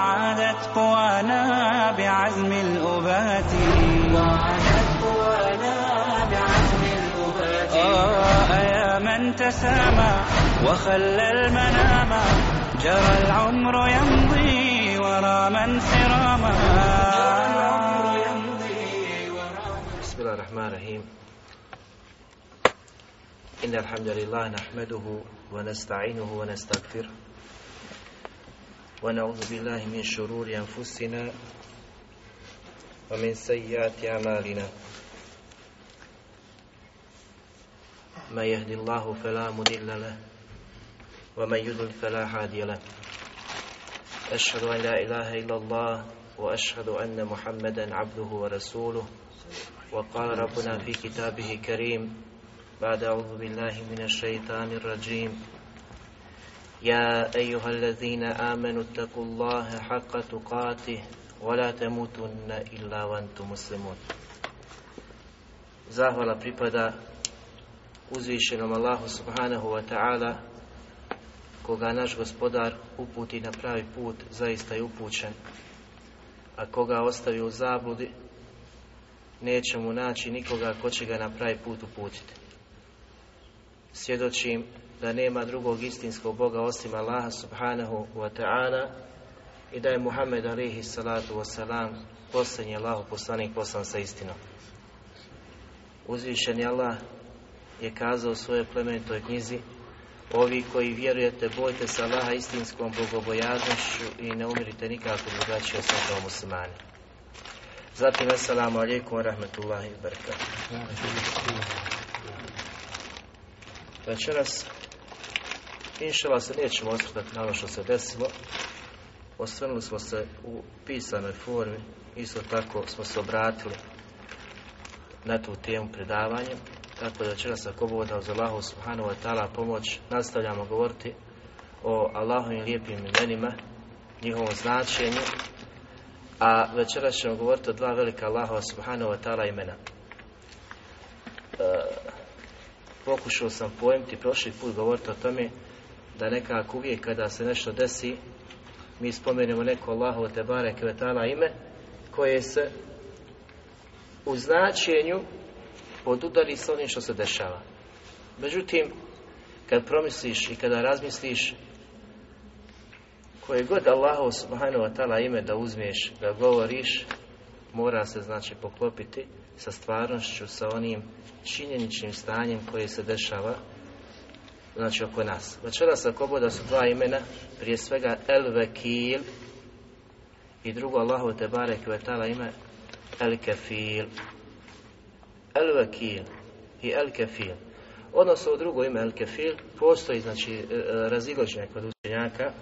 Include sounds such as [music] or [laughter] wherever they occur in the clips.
وعادت قوانا بعزم الأبات. وعادت قوانا بعزم الأبات. آه يا من تسامى وخلى المنام. جرى العمر يمضي ورا من سراما. بسم الله الرحمن الرحيم. إن الحمد لله نحمده ونستعينه ونستغفره. ونعوذ بالله من شرور أنفسنا ومن سيئات أعمالنا. من يهد الله فلا مضل له ومن يضلل فلا هادي له. أشهد أن لا إله إلا الله وأشهد أن محمدا عبده ورسوله. وقال ربنا في كتابه كريم بعد أعوذ بالله من الشيطان الرجيم. يا أيها الذين آمنوا اتقوا الله حق تقاته ولا تموتن إلا وأنتم مسلمون Zahvala pripada uzvišenom Allahu subhanahu wa ta'ala koga naš gospodar uputi na pravi put zaista je upućen a koga ostavi u zabludi neće mu naći nikoga ko će ga na pravi put uputiti svjedočim da nema drugog istinskog Boga osim Allaha subhanahu wa ta'ala i da je Muhammed alihi salatu wasalam posljednji Allahu poslanik poslan sa istinom. Uzvišeni Allah je kazao u svojoj plemenitoj knjizi Ovi koji vjerujete, bojte se Allaha istinskom bogobojaznošću i ne umirite nikako drugačije osim kao muslimani. Zatim, assalamu alaikum wa rahmatullahi wa barakatuh. Večeras, inšala se nećemo osvrtati na ono što se desilo. Osvrnuli smo se u pisanoj formi, isto tako smo se obratili na tu temu predavanja. Tako da večeras ako Bog da uz Allahu subhanahu wa ta'ala pomoć, nastavljamo govoriti o Allahovim lijepim imenima, njihovom značenju, a večeras ćemo govoriti o dva velika Allahova subhanahu wa ta'ala imena. E, pokušao sam pojmiti prošli put govoriti o tome da nekako uvijek kada se nešto desi mi spomenemo neko Allahu te bareke ve taala ime koje se u značenju podudari s onim što se dešava. Međutim, kad promisliš i kada razmisliš koje god Allahu subhanahu wa ta'ala ime da uzmeš, da govoriš, mora se znači poklopiti sa stvarnošću, sa onim činjeničnim stanjem koje se dešava znači oko nas. Večeras ako boda su dva imena, prije svega El Vekil i drugo Allahu te barek ime El Kefil. El Vekil i El Kefil. Odnosno u drugo ime El Kefil postoji znači razilaženje kod učenjaka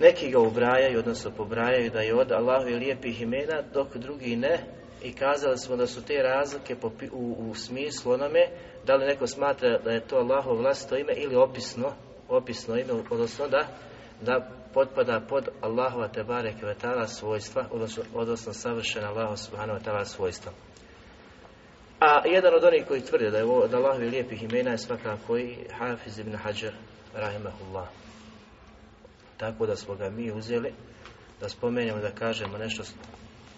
neki ga ubrajaju, odnosno pobrajaju da je od Allahu lijepih imena, dok drugi ne, i kazali smo da su te razlike u, u smislu onome da li neko smatra da je to Allahovo vlastito ime ili opisno, opisno ime, odnosno da, da potpada pod Allahova tebare kvetala svojstva, odnosno, odnosno savršena Allahova subhanahu wa svojstva. A jedan od onih koji tvrde da je od Allahovi lijepih imena je svakako i Hafiz ibn Hajar, rahimahullah. Tako da smo ga mi uzeli da spomenemo, da kažemo nešto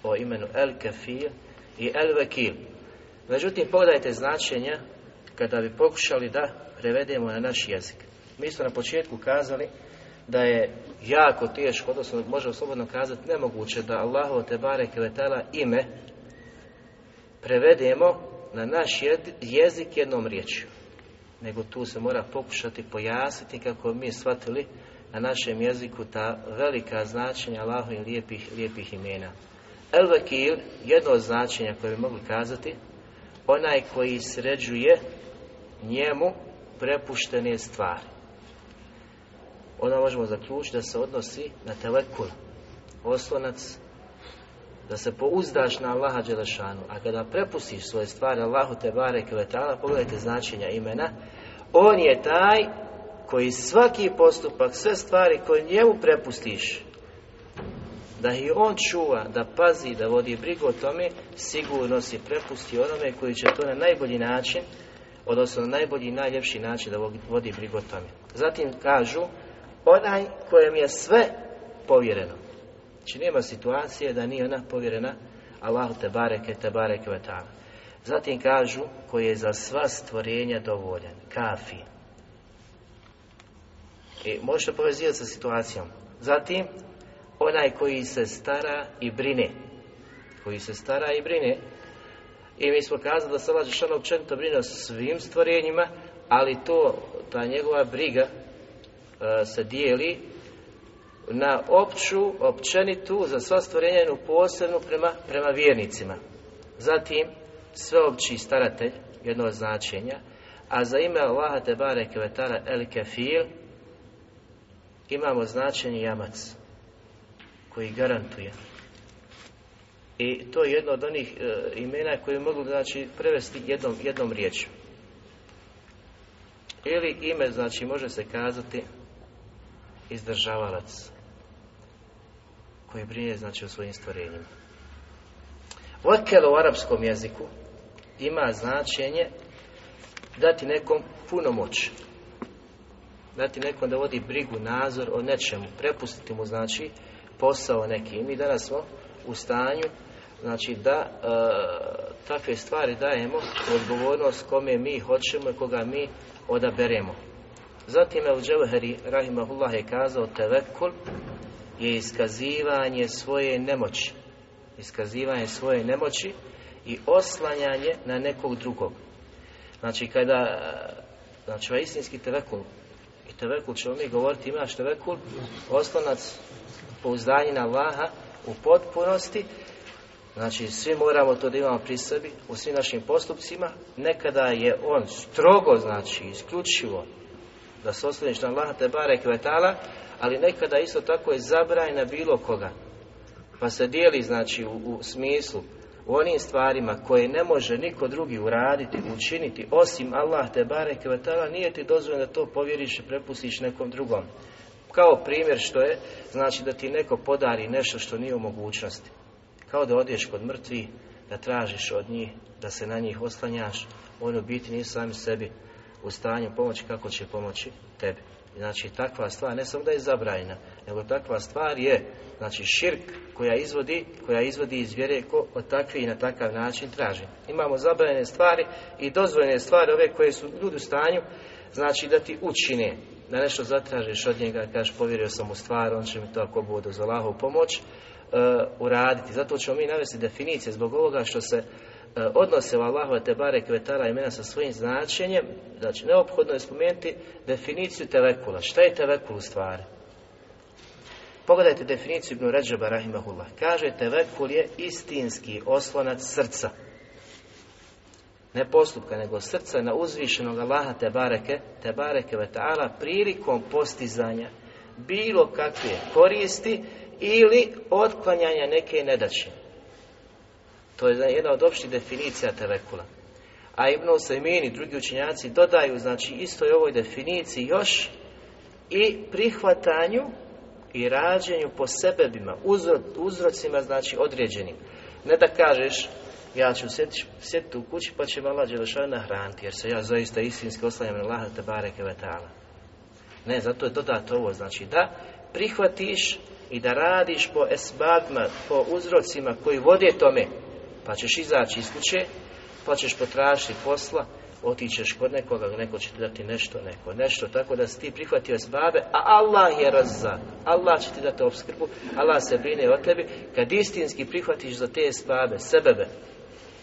o imenu El Kafir i El Vekil. Međutim, pogledajte značenja kada bi pokušali da prevedemo na naš jezik. Mi smo na početku kazali da je jako teško, odnosno možemo slobodno kazati nemoguće da Allahovo te barek ime prevedemo na naš jezik jednom riječju. Nego tu se mora pokušati pojasniti kako mi shvatili na našem jeziku ta velika značenja Allahovih lijepih, lijepih imena. El Vakil, jedno od značenja koje bi mogli kazati, onaj koji sređuje njemu prepuštene stvari. onda možemo zaključiti da se odnosi na telekul, oslonac, da se pouzdaš na Allaha Đelešanu, a kada prepustiš svoje stvari Allahu te bare kvetala, pogledajte značenja imena, on je taj koji svaki postupak, sve stvari koje njemu prepustiš, da ih on čuva, da pazi, da vodi brigu o tome, sigurno si prepusti onome koji će to na najbolji način, odnosno na najbolji i najljepši način da vodi brigu o tome. Zatim kažu, onaj kojem je sve povjereno. Znači nema situacije da nije ona povjerena Allahu te bareke, te bareke Zatim kažu, koji je za sva stvorenja dovoljan, kafi. I možete povezivati sa situacijom. Zatim, onaj koji se stara i brine. Koji se stara i brine. I mi smo kazali da se Allah Žešana općenito brine o svim stvorenjima, ali to, ta njegova briga e, se dijeli na opću, općenitu, za sva stvorenja jednu posebnu prema, prema vjernicima. Zatim, sveopći staratelj, jedno od značenja, a za ime Allaha te bareke el kefil imamo značenje jamac koji garantuje. I to je jedno od onih e, imena koje mogu znači prevesti jednom, jednom riječju. Ili ime znači može se kazati izdržavalac koji brine znači o svojim stvorenjima. Vokel u arapskom jeziku ima značenje dati nekom puno moć. Dati nekom da vodi brigu, nadzor o nečemu. Prepustiti mu znači posao neki. Mi danas smo u stanju znači da e, takve stvari dajemo u odgovornost kome mi hoćemo i koga mi odaberemo. Zatim El Dževheri Rahimahullah je kazao tevekul je iskazivanje svoje nemoći. Iskazivanje svoje nemoći i oslanjanje na nekog drugog. Znači kada znači ovaj istinski tevekul i tevekul ćemo mi govoriti imaš tevekul oslonac pouzdanje na Allaha u potpunosti Znači, svi moramo to da imamo pri sebi, u svim našim postupcima. Nekada je on strogo, znači, isključivo, da se osloniš na Allaha te kvetala, ali nekada isto tako je na bilo koga. Pa se dijeli, znači, u, u smislu, u onim stvarima koje ne može niko drugi uraditi, učiniti, osim Allah te bare kvetala, nije ti dozvoljeno da to povjeriš i prepustiš nekom drugom. Kao primjer što je, znači da ti neko podari nešto što nije u mogućnosti. Kao da odeš kod mrtvi, da tražiš od njih, da se na njih oslanjaš, oni u biti nisu sami sebi u stanju pomoći kako će pomoći tebi. Znači takva stvar ne samo da je zabrajna, nego takva stvar je znači širk koja izvodi, koja izvodi iz vjere ko od takve i na takav način traži. Imamo zabranjene stvari i dozvoljene stvari ove koje su ljudi u stanju znači da ti učine da nešto zatražiš od njega, kažeš povjerio sam u stvar, on će mi to ako bude za Allahovu pomoć uraditi. Zato ćemo mi navesti definicije zbog ovoga što se uh, odnose u Allahove te bare kvetara imena sa svojim značenjem, znači neophodno je spomenuti definiciju tevekula. Šta je tevekul u stvari? Pogledajte definiciju Ibn Ređaba Rahimahullah. Kaže tevekul je istinski oslonac srca ne postupka, nego srca na uzvišenog Allaha te bareke, te bareke ve ta'ala prilikom postizanja bilo kakve koristi ili otklanjanja neke nedaće. To je jedna od opštih definicija tevekula. A Ibn Usaymin i drugi učenjaci dodaju, znači, istoj ovoj definiciji još i prihvatanju i rađenju po sebebima, uzrocima, znači, određenim. Ne da kažeš, ja ću sjediti u kući pa će Allah Đelešana nahraniti, jer se ja zaista istinski oslanjam na Allaha te bareke Ne, zato je dodato ovo, znači da prihvatiš i da radiš po esbadima, po uzrocima koji vode tome, pa ćeš izaći iz kuće, pa ćeš potražiti posla, otićeš kod nekoga, neko će ti dati nešto, neko nešto, tako da si ti prihvatio esbabe, a Allah je razza, Allah će ti dati obskrbu, Allah se brine o tebi, kad istinski prihvatiš za te esbabe, sebebe,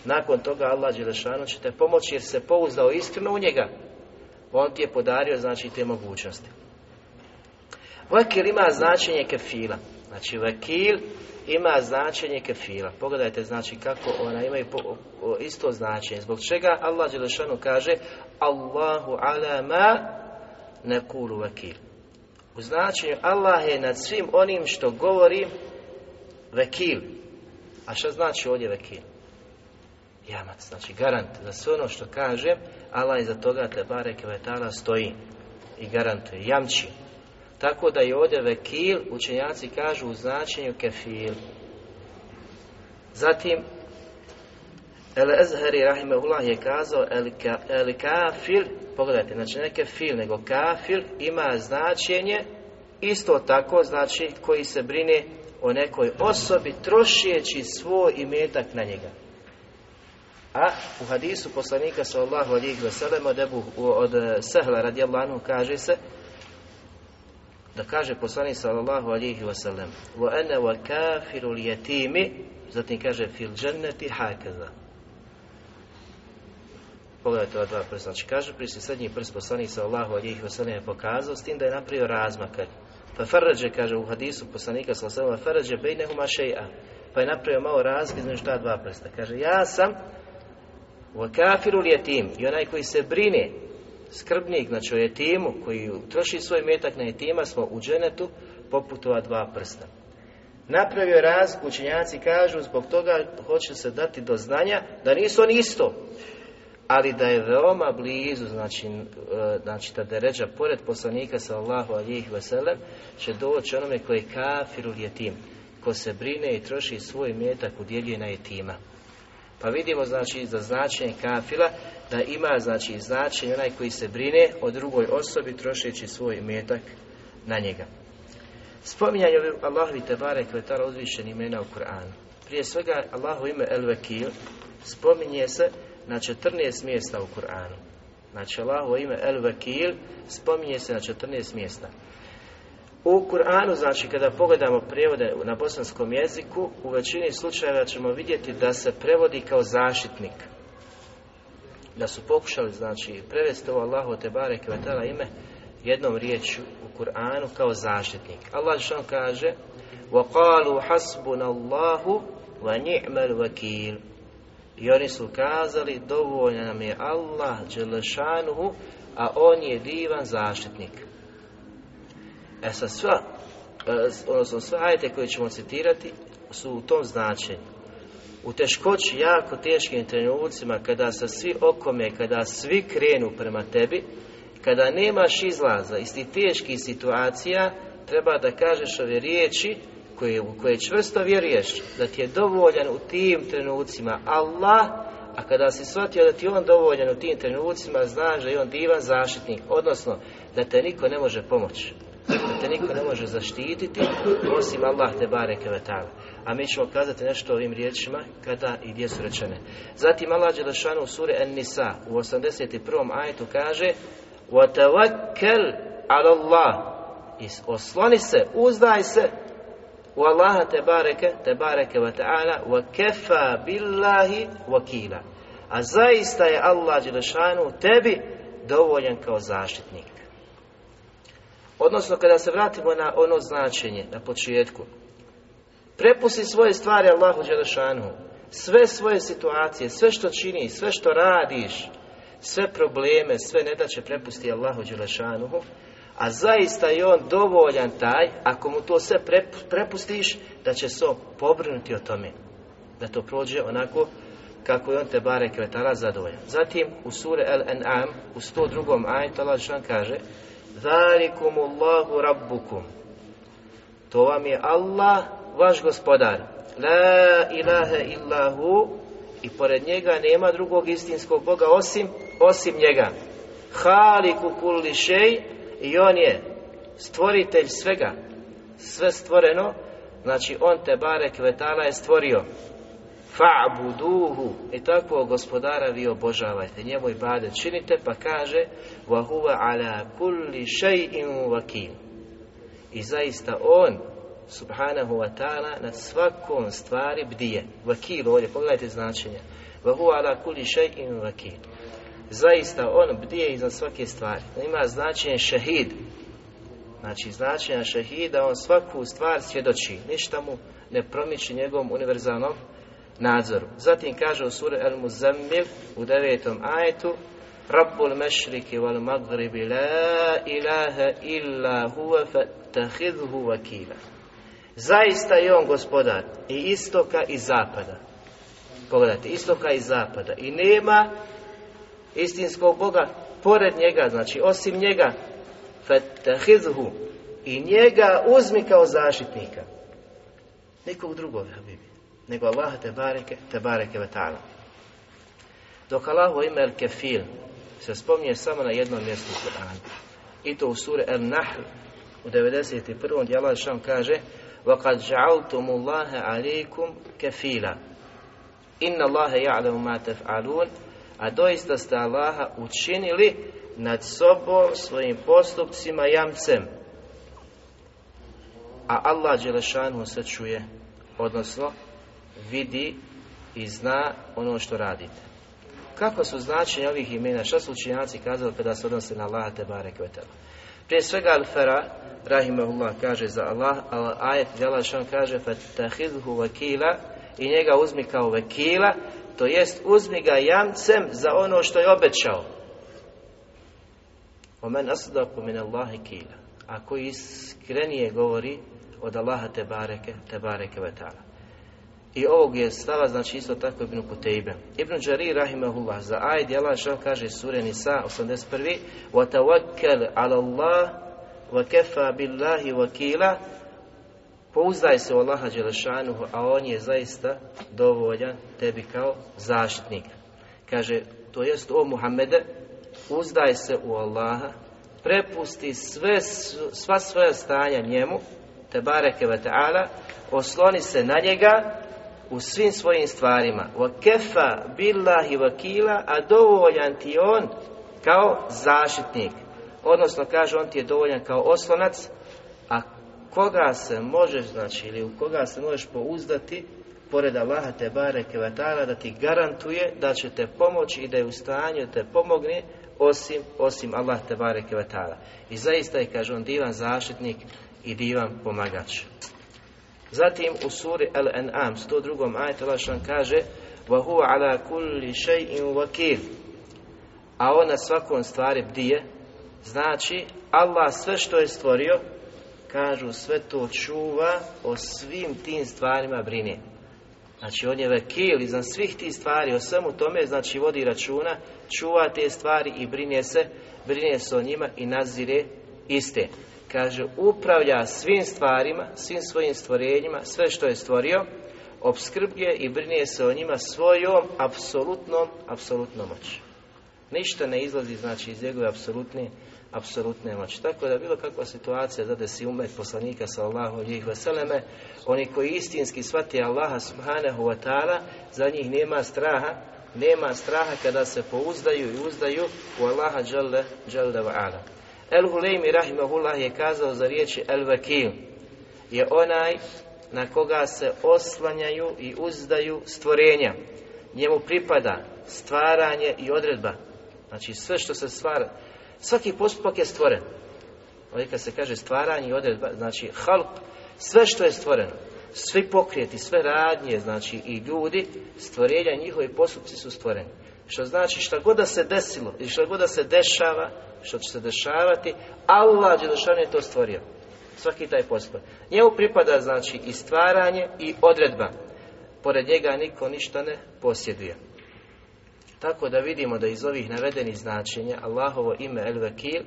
nakon toga Allah Đelešanu će te pomoći jer se pouzdao iskreno u njega. On ti je podario znači te mogućnosti. Vakil ima značenje kefila. Znači vakil ima značenje kefila. Pogledajte znači kako ona ima isto značenje. Zbog čega Allah Đelešanu kaže Allahu ala ma nekulu vakil. U značenju Allah je nad svim onim što govori vekil. A što znači ovdje vekil? Jamac, znači garant za sve ono što kaže, Allah iza toga te bare kvetala stoji i garantuje, jamči. Tako da je ovdje vekil, učenjaci kažu u značenju kefil. Zatim, El Ezheri Rahimahullah je kazao El, ka, el kafir, pogledajte, znači ne kefil, nego kafir ima značenje isto tako, znači koji se brine o nekoj osobi trošijeći svoj imetak na njega. A u hadisu poslanika sallallahu alihi wasallam od, Ebu, od Sehla radijallahu anhu kaže se da kaže poslanik sallallahu alihi wasallam wa ana wa kafiru yatimi zatim kaže fil dženneti hakaza pogledajte ova dva prsta. Znači kaže pri se srednji prst poslanik sallallahu alihi wasallam je pokazao s tim da je napravio razmakar. Pa farađe kaže u hadisu poslanika sallallahu alihi wasallam farađe bejnehuma še'a pa je napravio malo razlik između ta dva prsta. Kaže ja sam wa kafiru lijetim i onaj koji se brine skrbnik, znači o jetimu koji troši svoj metak na jetima smo u dženetu poput ova dva prsta. Napravio raz, učenjaci kažu, zbog toga hoće se dati do znanja da nisu oni isto, ali da je veoma blizu, znači, znači da deređa pored poslanika sallahu alijih veselem, će doći onome koji je kafiru jetim, ko se brine i troši svoj metak, udjeljuje na jetima. Pa vidimo znači za značenje kafila da ima znači značenje onaj koji se brine o drugoj osobi trošeći svoj metak na njega. Spominjanje Allahovi Tebare Kvetala uzvišeni imena u Kur'anu. Prije svega Allahu ime El Vekil spominje se na 14 mjesta u Kur'anu. Znači Allahu ime El Vekil spominje se na 14 mjesta. U Kur'anu, znači, kada pogledamo prijevode na bosanskom jeziku, u većini slučajeva ćemo vidjeti da se prevodi kao zaštitnik. Da su pokušali, znači, prevesti ovo Allahu Tebare Kvetala ime jednom riječju u Kur'anu kao zaštitnik. Allah što kaže وَقَالُوا حَسْبُنَ اللَّهُ وَنِعْمَ الْوَكِيلُ I oni su kazali, dovoljno nam je Allah, Đelešanuhu, a on je divan zaštitnik. E sad sva, odnosno sve ajete koje ćemo citirati su u tom značenju. U teškoći, jako teškim trenucima, kada sa svi okome, kada svi krenu prema tebi, kada nemaš izlaza iz tih teških situacija, treba da kažeš ove riječi koje, u koje čvrsto vjeruješ, da ti je dovoljan u tim trenucima Allah, a kada si shvatio da ti je on dovoljan u tim trenucima, znaš da je on divan zaštitnik, odnosno da te niko ne može pomoći da te niko ne može zaštititi osim Allah te bareke vetala. A mi ćemo kazati nešto o ovim riječima kada i gdje su rečene. Zatim Allah Đelešanu u suri An-Nisa u 81. ajetu kaže وَتَوَكَّلْ عَلَى اللَّهِ I osloni se, uzdaj se u Allaha te bareke, te bareke wa ta'ala وَكَفَى بِاللَّهِ وَكِيلًا A zaista je Allah Đelešanu tebi dovoljan kao zaštitnik. Odnosno, kada se vratimo na ono značenje, na početku, prepusti svoje stvari Allahu Đelešanu, sve svoje situacije, sve što čini, sve što radiš, sve probleme, sve nedaće prepusti Allahu Đelešanuhu, a zaista je on dovoljan taj, ako mu to sve prepustiš, da će se pobrinuti o tome, da to prođe onako kako je on te bare kvetala zadovoljan. Zatim u sure El-An'am, u 102. ajetu Allah kaže Zalikum Allahu rabbukum. To vam je Allah, vaš gospodar. La ilaha illahu i pored njega nema drugog istinskog Boga osim osim njega. Haliku kulli šej i on je stvoritelj svega. Sve stvoreno, znači on te bare kvetala je stvorio. Fa'buduhu i takvog gospodara vi obožavajte, njemu i bade činite, pa kaže wa huwa ala kulli shay'in wakil. I zaista on subhanahu wa ta'ala na svakom stvari bdije. Vakil ovdje, pogledajte značenje. Wa huwa ala kulli shay'in wakil. Zaista on bdije iznad svake stvari. Ima značenje šehid. Znači značenje šehida, on svaku stvar svjedoči. Ništa mu ne promiči njegovom univerzalnom nadzoru. Zatim kaže u suri El Muzammil u devetom ajetu Rabbul mešriki wal magribi la ilaha illa huwa fattahidhu vakila. Zaista je on gospodar i istoka i zapada. Pogledajte, istoka i zapada. I nema istinskog Boga pored njega, znači osim njega. Fattahidhu. I njega uzmi kao zaštitnika. Nikog drugog, Habibi Nego Allah te bareke, te bareke vetala. Dok Allahu ime El Kefil se spominje samo na jednom mjestu u Kur'anu. I to u suri El Nahl u 91. gdje Allah šam kaže وَقَدْ جَعَلْتُمُ اللَّهَ عَلَيْكُمْ كَفِيلًا إِنَّ اللَّهَ يَعْلَمُ مَا تَفْعَلُونَ A doista ste Allaha učinili nad sobom svojim postupcima jamcem. A Allah Đelešanu se čuje, odnosno vidi i zna ono što radite. Kako su značenje ovih imena? Šta su učinjaci kazali kada se odnose na Allaha te barek Prije svega Al-Fara, Rahimahullah, kaže za Allah, a ajet Đalašan kaže فَتَّخِذْهُ vakila i njega uzmi kao vekila, to jest uzmi ga jamcem za ono što je obećao. Omen asdaku min Allahi kila. Ako iskrenije govori od Allaha te bareke, te bareke vetala. I ovog je stava, znači isto tako Ibn Kutejbe. Ibn Đarir, rahimahullah, za ajd Allah što kaže sure Nisa, 81. وَتَوَكَّلْ عَلَى اللَّهِ وَكَفَى بِاللَّهِ وَكِيلًا Pouzdaj se u Allaha Đelešanuhu, a On je zaista dovoljan tebi kao zaštitnik. Kaže, to jest o Muhammede, uzdaj se u Allaha, prepusti sve, sva svoja stanja njemu, te bareke ve ta'ala, osloni se na njega u svim svojim stvarima. Wa kefa billahi vakila, a dovoljan ti on kao zaštitnik. Odnosno, kaže, on ti je dovoljan kao oslonac, a koga se možeš, znači, ili u koga se možeš pouzdati, pored Allaha te bareke da ti garantuje da će te pomoći i da je u stanju te pomogne, osim, osim Allah te bareke. I zaista je, kaže on, divan zaštitnik i divan pomagač. Zatim u suri Al-An'am 102. ajetu Allah kaže وَهُوَ عَلَى كُلِّ شَيْءٍ وَكِيلٍ A on na svakom stvari bdije, znači Allah sve što je stvorio, kažu sve to čuva, o svim tim stvarima brine. Znači on je vekil iznad svih tih stvari, o svemu tome znači vodi računa, čuva te stvari i brine se, brine se o njima i nazire iste kaže, upravlja svim stvarima, svim svojim stvorenjima, sve što je stvorio, obskrbljuje i brine se o njima svojom apsolutnom, apsolutnom moći. Ništa ne izlazi, znači, iz njegove apsolutne, apsolutne moći. Tako da bilo kakva situacija da si umet poslanika sallahu alijih veseleme, oni koji istinski shvati Allaha subhanahu wa ta'ala, za njih nema straha, nema straha kada se pouzdaju i uzdaju u Allaha dželle, dželle. El Huleymi Rahimahullah je kazao za riječi El Vakil je onaj na koga se oslanjaju i uzdaju stvorenja. Njemu pripada stvaranje i odredba. Znači sve što se stvara, svaki postupak je stvoren. Ovdje kad se kaže stvaranje i odredba, znači halp, sve što je stvoreno, svi pokrijeti, sve radnje, znači i ljudi, stvorenja njihovi postupci su stvoreni. Što znači šta god da se desilo i šta god da se dešava, što će se dešavati, Allah Đelešan je to stvorio. Svaki taj postupak. Njemu pripada znači i stvaranje i odredba. Pored njega niko ništa ne posjeduje. Tako da vidimo da iz ovih navedenih značenja Allahovo ime El Vakil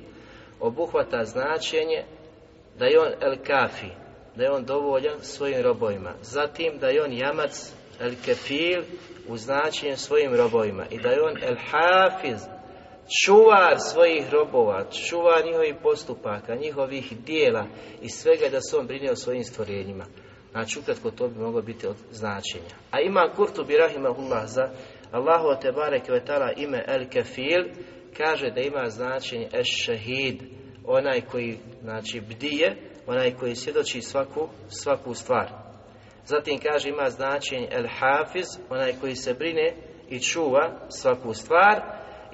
obuhvata značenje da je on El Kafi, da je on dovoljan svojim robovima. Zatim da je on jamac El Kefil u značenju svojim robovima i da je on El Hafiz čuvar svojih robova, čuvar njihovih postupaka, njihovih dijela i svega da se on brine o svojim stvorenjima. Znači, ukratko to bi moglo biti od značenja. A ima Kurtubi Rahimahullah za Allahu te barek ime El Kefil, kaže da ima značenje Es Shahid, onaj koji znači bdije, onaj koji svjedoči svaku, svaku stvar. Zatim kaže ima značenje El Hafiz, onaj koji se brine i čuva svaku stvar,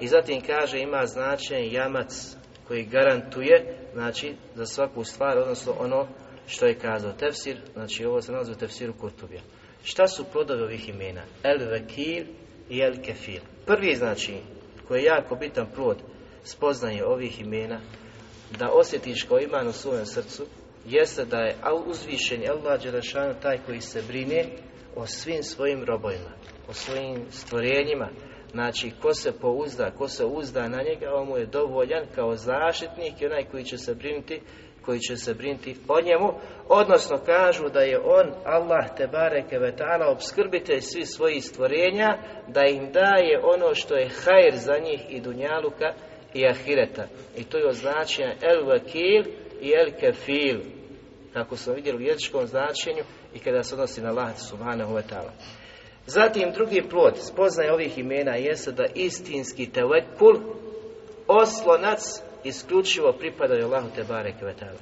i zatim kaže ima značenje jamac koji garantuje znači za svaku stvar, odnosno ono što je kazao tefsir, znači ovo se nalazi u tefsiru Kurtubija. Šta su plodovi ovih imena? El Vekil i El Kefir. Prvi znači koji je jako bitan plod spoznaje ovih imena, da osjetiš kao iman u svojem srcu, jeste da je uzvišen Allah Đelešanu taj koji se brine o svim svojim robojima, o svojim stvorenjima. Znači, ko se pouzda, ko se uzda na njega, on mu je dovoljan kao zaštitnik i onaj koji će se brinuti koji će se brinuti o njemu, odnosno kažu da je on, Allah te bareke ve ta'ala, obskrbitelj svih svojih stvorenja, da im daje ono što je hajr za njih i dunjaluka i ahireta. I to je označenje el vakil i el kefil, kako smo vidjeli u jezičkom značenju i kada se odnosi na Allah subhanahu wa ta'ala. Zatim drugi plod spoznaje ovih imena jeste da istinski tevekul oslonac isključivo pripadaju Allahu te bareke vetala.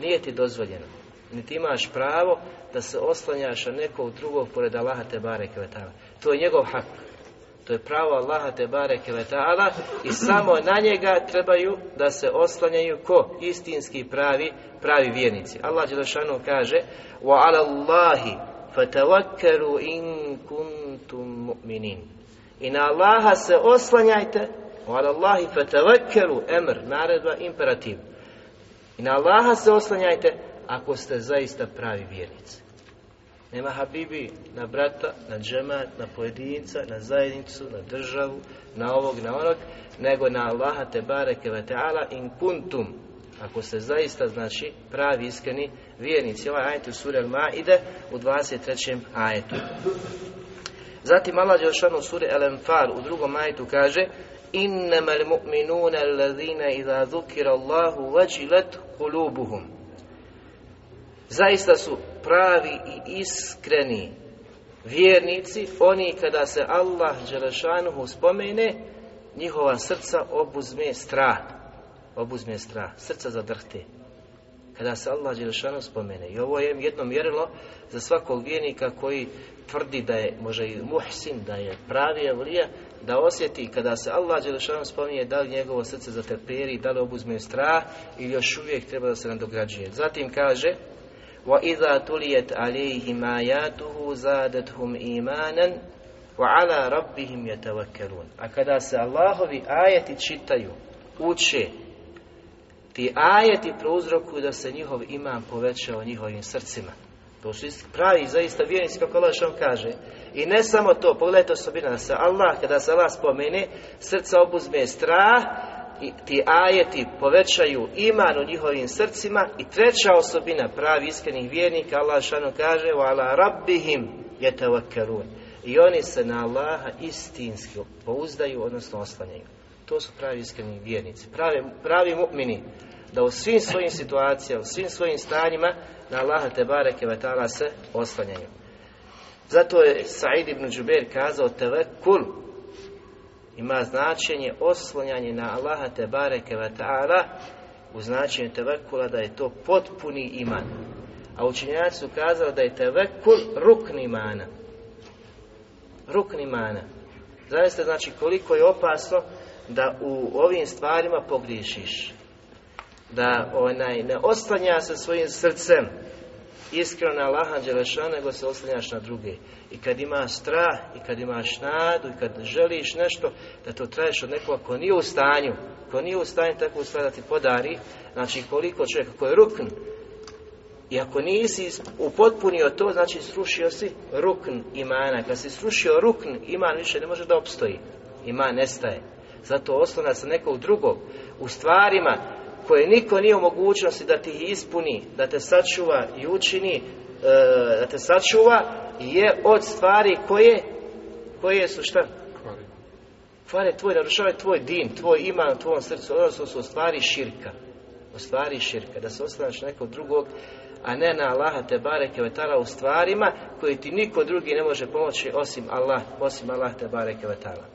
Nije ti dozvoljeno, niti imaš pravo da se oslanjaš na nekog drugog pored Allaha te bareke. To je njegov hak. To je pravo Allaha te bareke ta'ala i samo na njega trebaju da se oslanjaju ko istinski pravi pravi vjernici. Allah Đelešanu kaže: "Wa 'ala Allahi fatawakkalu in kuntum mu'minin." I na Allaha se oslanjajte. "Wa 'ala Allahi fatawakkalu" emr, naredba, imperativ. I na Allaha se oslanjajte ako ste zaista pravi vjernici. Nema Habibi na brata, na džemat, na pojedinca, na zajednicu, na državu, na ovog, na onog, nego na Allaha te bareke ve ta'ala in kuntum. Ako se zaista, znači, pravi, iskreni vjernici. Ovaj ajet u suri Al-Ma'ide u 23. ajetu. Zatim Allah Đelšanu u suri Al-Anfal u drugom ajetu kaže Innama al-mu'minuna allazina idha dhukira Allahu vajilat kulubuhum. Zaista su pravi i iskreni vjernici, oni kada se Allah Đelešanuhu spomene, njihova srca obuzme strah. Obuzme strah, srca zadrhte. Kada se Allah Đelešanuhu spomene. I ovo je jedno mjerilo za svakog vjernika koji tvrdi da je možda i muhsin, da je pravi evlija, da osjeti kada se Allah Đelešanu spominje da li njegovo srce zatrperi, da li obuzme strah ili još uvijek treba da se nadograđuje. Zatim kaže وَإِذَا تُلِيَتْ عَلَيْهِمْ آيَاتُهُ زَادَتْهُمْ إِيمَانًا وَعَلَى رَبِّهِمْ يَتَوَكَّلُونَ A kada se Allahovi ajeti čitaju, uče, ti ajeti prouzrokuju da se njihov iman poveća o njihovim srcima. To su pravi, zaista vjernici, kako Allah što kaže. I ne samo to, pogledajte osobina, da se Allah, kada se Allah spomene, srca obuzme strah, i ti ajeti povećaju iman u njihovim srcima i treća osobina pravi iskrenih vjernika Allah šano kaže ala rabbihim yatawakkalun. I oni se na Allaha istinski pouzdaju odnosno oslanjaju. To su pravi iskreni vjernici pravi, pravi mu'mini da u svim svojim situacijama u svim svojim stanjima na Allaha te bareke se oslanjaju. Zato je Said ibn Džubeir kazao tevekkul ima značenje oslanjanje na Allaha te bareke ta'ala u značenju tevekula da je to potpuni iman. A učenjaci su kazali da je tevekul rukni imana. Rukni imana. Zavisite znači koliko je opasno da u ovim stvarima pogriješiš. Da onaj ne oslanja se svojim srcem iskreno na Allaha Đelešana, nego se oslanjaš na druge. I kad imaš strah, i kad imaš nadu, i kad želiš nešto, da to traješ od nekoga ko nije u stanju, ko nije u stanju tako stvar da ti podari, znači koliko čovjeka koji je rukn, i ako nisi upotpunio to, znači srušio si rukn imana. Kad si srušio rukn, iman više ne može da opstoji. Iman nestaje. Zato oslona sa nekog drugog u stvarima koje niko nije u mogućnosti da ti ih ispuni, da te sačuva i učini, e, da te sačuva, je od stvari koje, koje su šta? Kvare tvoj, narušavaju tvoj din, tvoj iman u tvojom srcu, odnosno su stvari širka. U stvari širka, da se oslanaš nekog drugog, a ne na Allaha te bareke vetala u stvarima koje ti niko drugi ne može pomoći osim Allah, osim Allah te bareke vetala.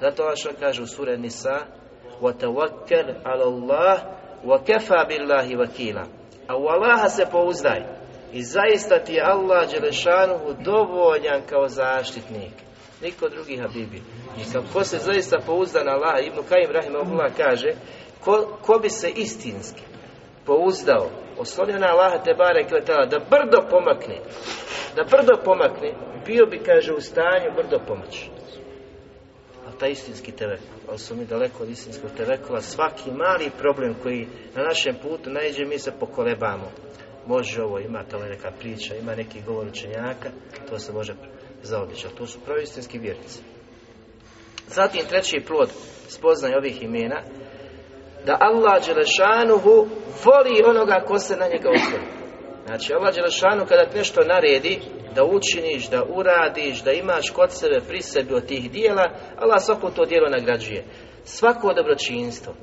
Zato Allah što kaže u sure Nisa, وَتَوَكَّلْ عَلَى اللَّهِ وَكَفَى بِاللَّهِ وَكِيلًا A u Allaha se pouzdaj. I zaista ti je Allah Đelešanuhu dovoljan kao zaštitnik. Niko drugi Habibi. I ko se zaista pouzda na Allah, Ibn Kajim Rahimahullah kaže, ko, ko bi se istinski pouzdao, oslonio na Allaha te barek da brdo pomakne, da brdo pomakne, bio bi, kaže, u stanju brdo pomoći. Taj istinski tevekul. Ali su mi daleko od istinskog tevekula. Svaki mali problem koji na našem putu najđe mi se pokolebamo. Može ovo, ima tamo neka priča, ima neki govor učenjaka, to se može zaobići. To su pravi istinski vjernici. Zatim treći plod spoznaje ovih imena, da Allah Đelešanuhu voli onoga ko se na njega osloni. Znači, Allah Đelešanu kada ti nešto naredi, da učiniš, da uradiš, da imaš kod sebe pri sebi od tih dijela, Allah svako to dijelo nagrađuje. Svako dobročinstvo,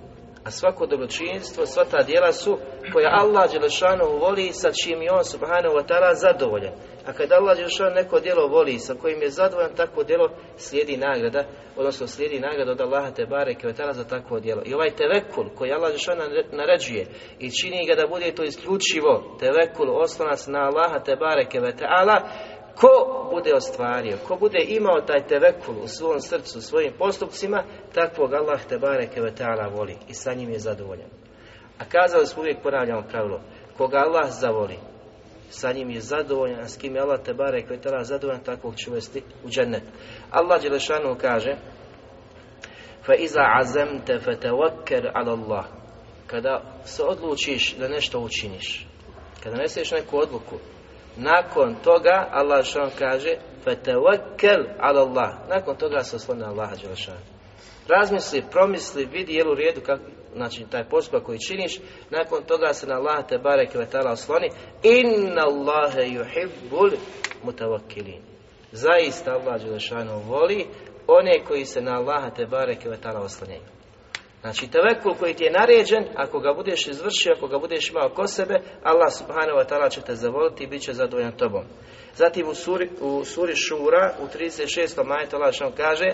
a svako dobročinstvo, sva ta dijela su koja Allah Đelešanu voli sa čim je on subhanahu wa ta'ala zadovoljan. A kada Allah Đelešanu neko djelo voli sa kojim je zadovoljan, takvo djelo slijedi nagrada, odnosno slijedi nagrada od Allaha te bareke za takvo djelo. I ovaj tevekul koji Allah Đelešanu naređuje i čini ga da bude to isključivo tevekul oslonac na Allaha te bareke Ko bude ostvario, ko bude imao taj tevekul u svom srcu, u svojim postupcima, takvog Allah te bareke ve voli i sa njim je zadovoljan. A kazali smo uvijek ponavljamo pravilo, koga Allah zavoli, sa njim je zadovoljan, a s kim je Allah te bareke ve zadovoljan, takvog će uvesti u džennet. Allah Đelešanu kaže, fa iza azemte fe tevakker ala Allah. Kada se odlučiš da nešto učiniš, kada neseš neku odluku, nakon toga Allah šan kaže Fetewakel ala Allah. Nakon toga se osloni na Allaha Đelešanu. Razmisli, promisli, vidi jel u redu kako, znači taj postupak koji činiš, nakon toga se na Allah te barek vetala osloni Inna Allahe yuhibbul mutavakilin. Zaista Allah Đelešanu voli one koji se na Allaha te barek vetala oslanjaju. Znači, tevekul koji ti je naređen, ako ga budeš izvršio, ako ga budeš imao ko sebe, Allah subhanahu wa ta'ala će te zavoliti i bit će zadovoljan tobom. Zatim u suri, u suri Šura, u 36. majtu Allah što kaže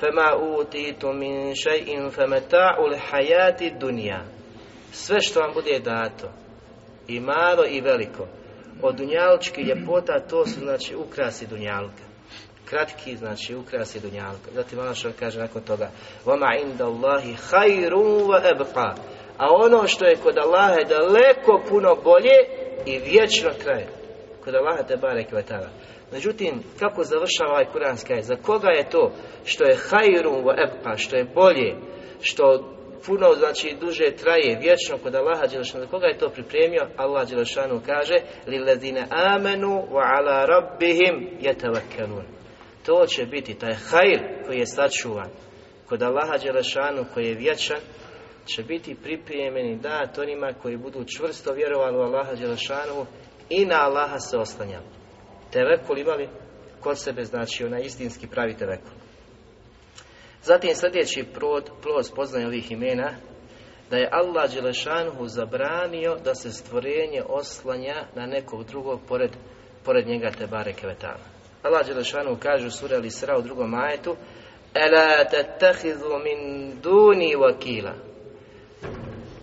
فَمَا أُوتِيتُ مِنْ شَيْءٍ فَمَتَاعُ الْحَيَاتِ دُنْيَا Sve što vam bude dato, i malo i veliko, od dunjalučkih ljepota, to su znači ukrasi dunjaluka kratki, znači ukrasi dunjalka. Zatim ono što kaže nakon toga Vama inda Allahi hajru wa ebqa. A ono što je kod Allaha je daleko puno bolje i vječno traje. Kod Allaha te bare kvetala. Međutim, kako završava ovaj kuranski Za koga je to što je hajru wa ebqa, što je bolje, što puno, znači, duže traje, vječno kod Allaha Đelešanu. Koga je to pripremio? Allah Đelešanu kaže Lilladine amenu wa ala rabbihim jetavakkalun. To će biti taj hajr koji je sačuvan kod Allaha Đelešanu koji je vječan će biti pripremljeni dat onima koji budu čvrsto vjerovali u Allaha Đelešanu i na Allaha se oslanjali. Tevekul imali kod sebe, znači onaj istinski pravi tevekul. Zatim sljedeći plod, plod spoznaje ovih imena da je Allah Đelešanuhu zabranio da se stvorenje oslanja na nekog drugog pored, pored njega te bare kevetana. Allah Đelešanu kaže u sura Al-Isra u drugom majetu Ela tattahizu min duni wakila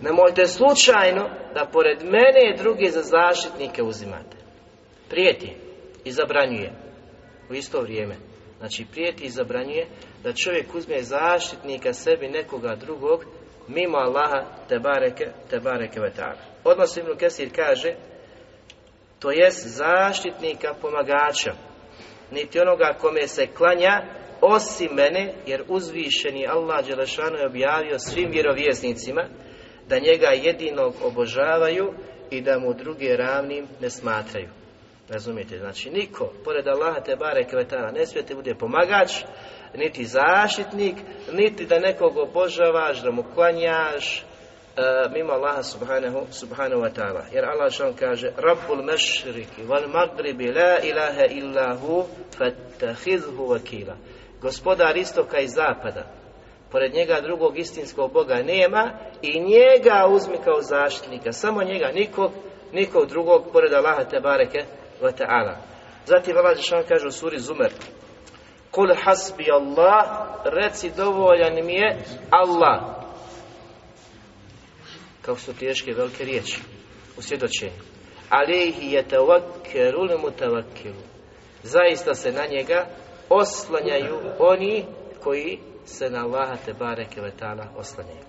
Nemojte slučajno da pored mene druge za zaštitnike uzimate. Prijeti i zabranjuje u isto vrijeme. Znači prijeti i zabranjuje da čovjek uzme zaštitnika sebi nekoga drugog mimo Allaha te bareke, te bareke vetara. Odnos Ibn Kesir kaže to jest zaštitnika pomagača niti onoga kome se klanja, osim mene, jer uzvišeni Allah Đelešanu je objavio svim vjerovjesnicima da njega jedinog obožavaju i da mu druge ravnim ne smatraju. Razumijete? Znači, niko, pored Allaha te bare kvetana, ne smije ti bude pomagač, niti zaštitnik, niti da nekog obožavaš, da mu klanjaš, Uh, mimo Allaha subhanahu, subhanahu wa ta'ala. Jer Allah što kaže Rabbul mešriki wal magribi la ilaha illa hu fattahidhu vakila. Gospodar istoka i zapada. Pored njega drugog istinskog Boga nema i njega uzmi kao zaštitnika. Samo njega, nikog, nikog drugog pored Allaha te bareke wa ta'ala. Zatim Allah što kaže u suri Zumer Kul hasbi Allah, reci dovoljan mi je Allah kao su teške velike riječi u svjedočenju. Alihi je mutavakkiru. Zaista se na njega oslanjaju oni koji se na Allaha te bareke vetala oslanjaju.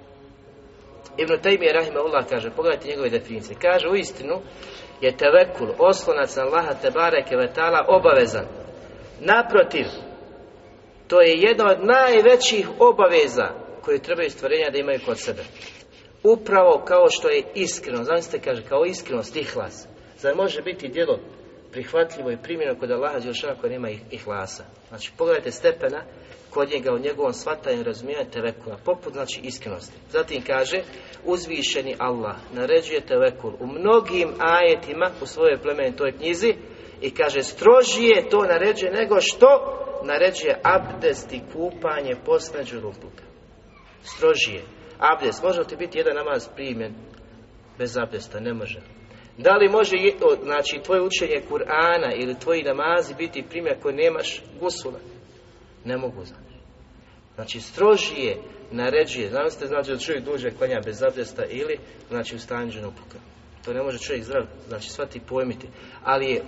Ibn Taymi rahimahullah kaže, pogledajte njegove definicije, kaže u istinu je tevekul, oslonac na Allaha te bareke vetala obavezan. Naprotiv, To je jedna od najvećih obaveza koje trebaju stvorenja da imaju kod sebe. Upravo kao što je iskreno, zamislite kaže, kao iskrenost, ihlas. Zar može biti djelo prihvatljivo i primjeno kod Allaha Đelšana koja nema ihlasa? Znači, pogledajte stepena kod njega u njegovom shvatanju i razumijevanju tevekula, poput znači iskrenosti. Zatim kaže, uzvišeni Allah naređuje tevekul u mnogim ajetima u svojoj plemenitoj knjizi i kaže, strožije to naređuje nego što naređuje abdest i kupanje posmeđu rupluka. Strožije. Abdest, može li ti biti jedan namaz primjen bez abdesta? Ne može. Da li može, znači, tvoje učenje Kur'ana ili tvoji namazi biti primjer koji nemaš gusula? Ne mogu znači. Znači strožije naređuje, ste znači da čovjek dođe konja bez abdesta ili znači u stanju. To ne može čovjek zdrav, znači shvati pojmiti. Ali je,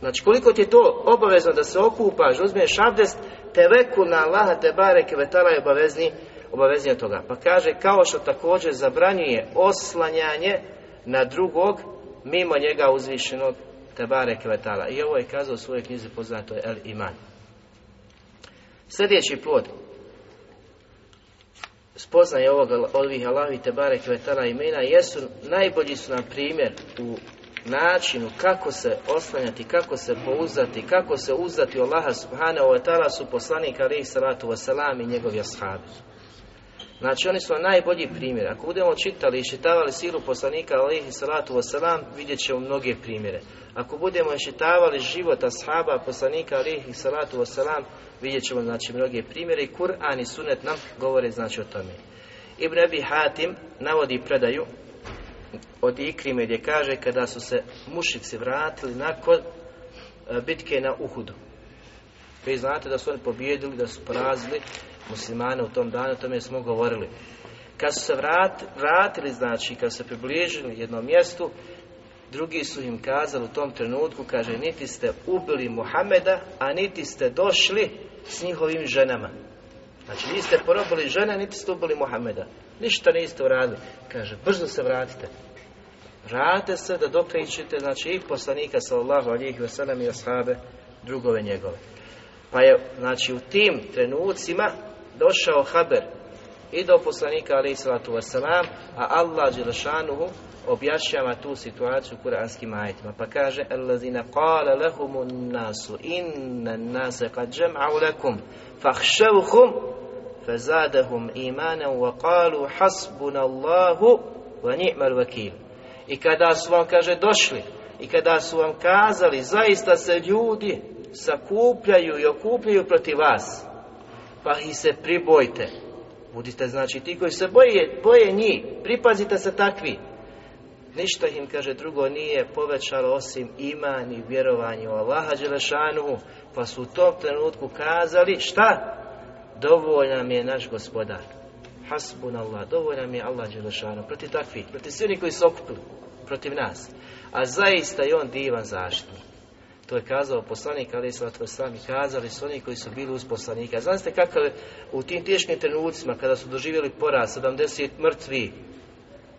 znači koliko ti je to obavezno da se okupaš, uzmeš abdest, te veku na Allaha te bareke vetala je obavezni, obavezni od toga. Pa kaže kao što također zabranjuje oslanjanje na drugog mimo njega uzvišenog te bareke vetala. I ovo je kazao u svojoj knjizi poznato je El Iman. Sljedeći plod spoznaje ovoga, ovih Allahi Tebare Kvetala imena jesu, najbolji su nam primjer u načinu kako se oslanjati, kako se pouzdati, kako se uzdati u Allaha Subhanahu wa ta'ala su poslanik alaih salatu wasalam i njegovi ashabi. Znači oni su najbolji primjer. Ako budemo čitali i čitavali silu poslanika alaihi salatu wasalam, vidjet ćemo mnoge primjere. Ako budemo čitavali život ashaba poslanika alaihi salatu wasalam, vidjet ćemo znači mnoge primjere i Kur'an i Sunet nam govore znači o tome. Ibn Abi Hatim navodi predaju od Ikrime gdje kaže kada su se mušici vratili nakon e, bitke na Uhudu. Vi znate da su oni pobijedili, da su porazili muslimane u tom danu, o tome smo govorili. Kad su se vratili, znači, kad su se približili jednom mjestu, drugi su im kazali u tom trenutku, kaže, niti ste ubili Muhameda, a niti ste došli s njihovim ženama. Znači, niste porobili žene, niti ste ubili Muhameda. Ništa niste uradili. Kaže, brzo se vratite. Vratite se da dokričite, znači, i poslanika sallallahu alihi wasallam i ashabe, drugove njegove. Pa je, znači, u tim trenucima došao haber i do poslanika alaih salatu wasalam, a Allah Đelešanuhu objašnjava tu situaciju u kuranskim ajitima. Pa kaže Allazina qala lahumu nasu inna nase kad jam'u lakum fahšavhum fazadahum imanan wa qalu hasbuna Allahu wa ni'mal vakil. I kada su vam, kaže, došli i kada su vam kazali zaista se ljudi sakupljaju i okupljaju protiv vas pa ih se pribojte. Budite znači ti koji se boje, boje njih, pripazite se takvi. Ništa im, kaže, drugo nije povećalo osim iman i vjerovanje u Allaha Đelešanu, pa su u tom trenutku kazali, šta? Dovoljan je naš gospodar. Hasbun Allah, dovoljan je Allah Đelešanu, protiv takvih, protiv svih koji su okupili, protiv nas. A zaista je on divan zaštitnik. To je kazao poslanik, ali su sami kazali su oni koji su bili uz poslanika. Znate je u tim teškim trenucima kada su doživjeli poraz, 70 mrtvi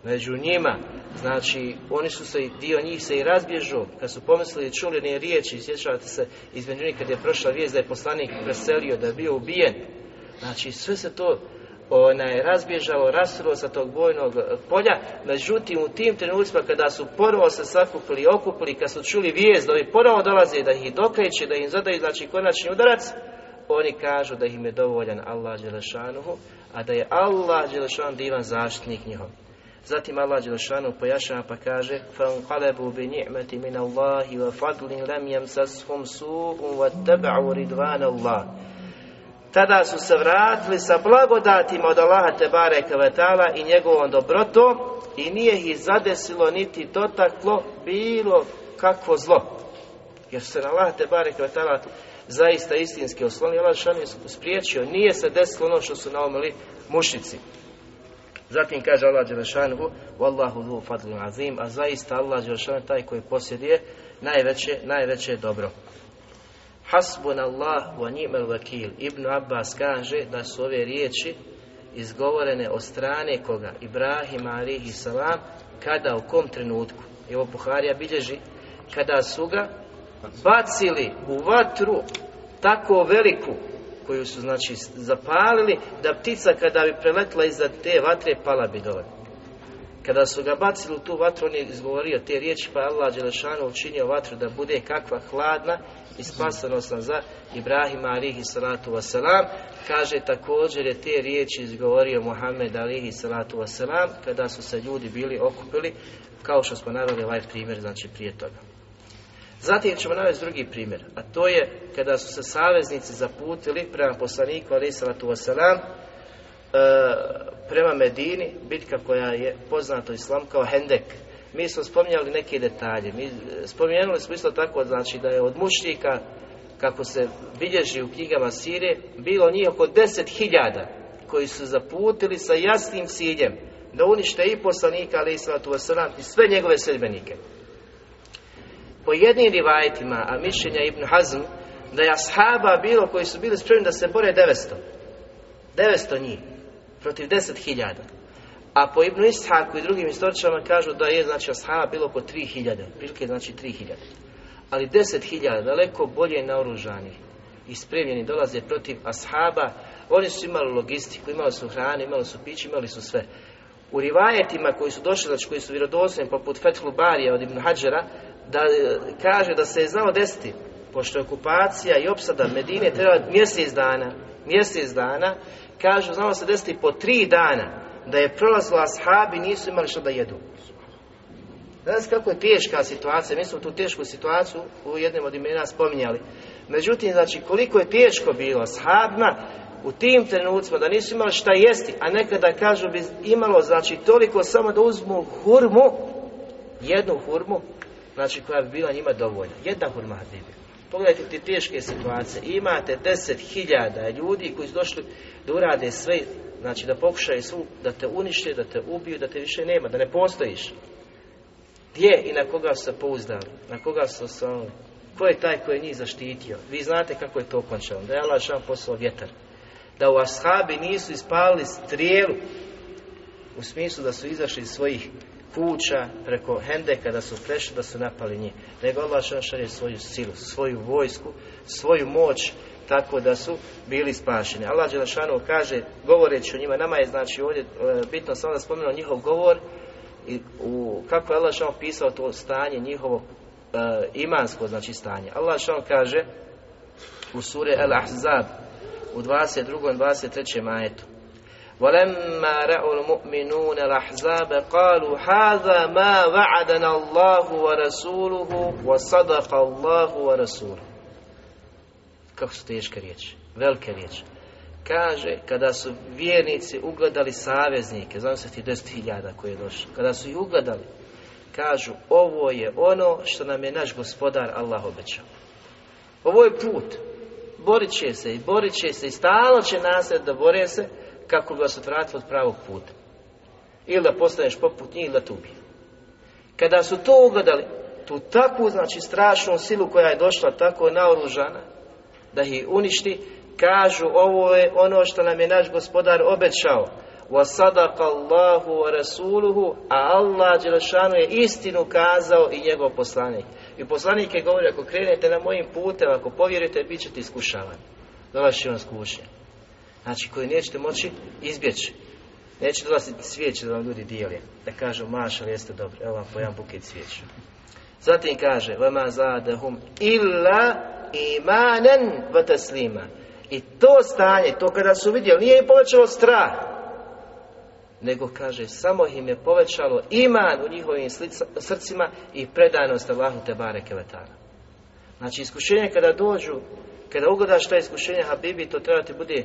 među njima, znači oni su se, dio njih se i razbježu, kad su pomislili čuli ne riječi, sjećate se između njih kad je prošla vijest da je poslanik preselio, da je bio ubijen. Znači sve se to je razbježalo, rasulo sa tog bojnog e, polja, međutim u tim trenucima kada su ponovo se sakupili, okupili, kad su čuli vijest da ovi ponovo dolaze, da ih dokreće, da im zadaju znači konačni udarac, oni kažu da im je dovoljan Allah Đelešanuhu, a da je Allah Đelešan divan zaštitnik njihov. Zatim Allah Đelešanu pojašnjava pa kaže فَانْقَلَبُوا بِنِعْمَةِ مِنَ اللَّهِ وَفَضْلٍ لَمْ يَمْسَسْهُمْ سُوءٌ وَاتَّبَعُوا رِدْوَانَ اللَّهِ tada su se vratili sa blagodatima od Allaha Tebare Kvetala i njegovom dobrotom i nije ih zadesilo niti dotaklo bilo kakvo zlo. Jer se na Allaha Tebare Kvetala zaista istinski oslonio, Allah je spriječio, nije se desilo ono što su naumili mušici. Zatim kaže Allah Đelešanuhu Wallahu dhu fadlu azim A zaista Allah Đelešanuhu taj koji posjeduje najveće, najveće dobro Hasbun Allah wa ni'mal vakil. Ibn Abbas kaže da su ove riječi izgovorene od strane koga? Ibrahim alihi salam kada u kom trenutku? Evo Buharija bilježi kada su ga bacili u vatru tako veliku koju su znači zapalili da ptica kada bi preletla iza te vatre pala bi dole. Kada su ga bacili u tu vatru, on je izgovorio te riječi, pa Allah Đelešanu učinio vatru da bude kakva hladna i spasonosna za Ibrahima alihi salatu wasalam. Kaže također je te riječi izgovorio Muhammed alihi salatu wasalam kada su se ljudi bili okupili, kao što smo naveli ovaj primjer, znači prije toga. Zatim ćemo navesti drugi primjer, a to je kada su se saveznici zaputili prema poslaniku alihi salatu wasalam, prema Medini, bitka koja je poznata islam kao Hendek. Mi smo spominjali neke detalje. Mi spomenuli smo isto tako znači da je od mušnika kako se bilježi u knjigama Sirije, bilo njih oko deset hiljada koji su zaputili sa jasnim ciljem da unište i poslanika ali i i sve njegove sedbenike. Po jednim rivajetima, a mišljenja Ibn Hazm, da je ashaba bilo koji su bili spremni da se bore 900. 900 njih protiv deset hiljada. A po Ibnu Ishaku i drugim istoričama kažu da je znači ashaba bilo oko tri hiljade, prilike znači tri hiljade. Ali deset hiljada, daleko bolje naoružani i spremljeni dolaze protiv ashaba, oni su imali logistiku, imali su hranu, imali su piće, imali su sve. U rivajetima koji su došli, znači koji su vjerodostojni poput Fethlu Barija od Ibn Hadžera, da e, kaže da se je znao desiti, pošto je okupacija i opsada Medine treba mjesec dana, mjesec dana, kažu, znalo se desiti po tri dana, da je prolazilo ashabi, nisu imali što da jedu. Danas kako je teška situacija, mi smo tu tešku situaciju u jednom od imena spominjali. Međutim, znači koliko je teško bilo ashabima u tim trenucima da nisu imali šta jesti, a nekada kažu bi imalo znači toliko samo da uzmu hurmu, jednu hurmu, znači koja bi bila njima dovoljna. Jedna hurma habibi. Pogledajte te teške situacije. Imate deset hiljada ljudi koji su došli da urade sve, znači da pokušaju svu, da te unište, da te ubiju, da te više nema, da ne postojiš. Gdje i na koga su se pouzdali? Na koga su se Ko je taj koji je njih zaštitio? Vi znate kako je to okončano. Da je Allah šan poslao vjetar. Da u ashabi nisu ispalili strijelu u smislu da su izašli iz svojih kuća preko Hendeka da su prešli da su napali njih. Nego Allah šalje svoju silu, svoju vojsku, svoju moć tako da su bili spašeni. Allah Đelešanu kaže, govoreći o njima, nama je znači ovdje e, bitno samo da spomenuo njihov govor i u, kako je Allah Đelešanu pisao to stanje njihovo e, imansko znači stanje. Allah Đelešanu kaže u sure El Ahzab u 22. i 23. majetu ولما رأوا المؤمنون الأحزاب قالوا هذا ما وعدنا الله ورسوله وصدق الله ورسوله kako su teške riječi, velike riječi. Kaže, kada su vjernici ugledali saveznike, znam se ti deset hiljada koji je došao, kada su ih ugledali, kažu, ovo je ono što nam je naš gospodar Allah obećao. Ovo je put. Borit će se i borit će se i stalo će nasred da bore se kako ga se vratiti od pravog puta. Ili da postaneš poput njih ili da tubi. Kada su to ugledali, tu takvu, znači, strašnu silu koja je došla tako naoružana, da ih uništi, kažu ovo je ono što nam je naš gospodar obećao. وَصَدَقَ اللَّهُ وَرَسُولُهُ A Allah Đelešanu je istinu kazao i njegov poslanik. I poslanik je govori, ako krenete na mojim putem, ako povjerite, bit ćete iskušavani. Dolazi vam skušnje. Znači, koji nećete moći izbjeći. Neće dolaziti svijeće da vam ljudi dijeli. Da kažu, maša, jeste dobro, evo vam po jedan buket svijeća. Zatim kaže, vama zadahum illa imanen v taslima. I to stanje, to kada su vidjeli, nije im povećalo strah, nego kaže, samo im je povećalo iman u njihovim srcima i predanost Allahu te bareke Znači, iskušenje kada dođu, kada ugledaš ta iskušenja Habibi, to treba ti bude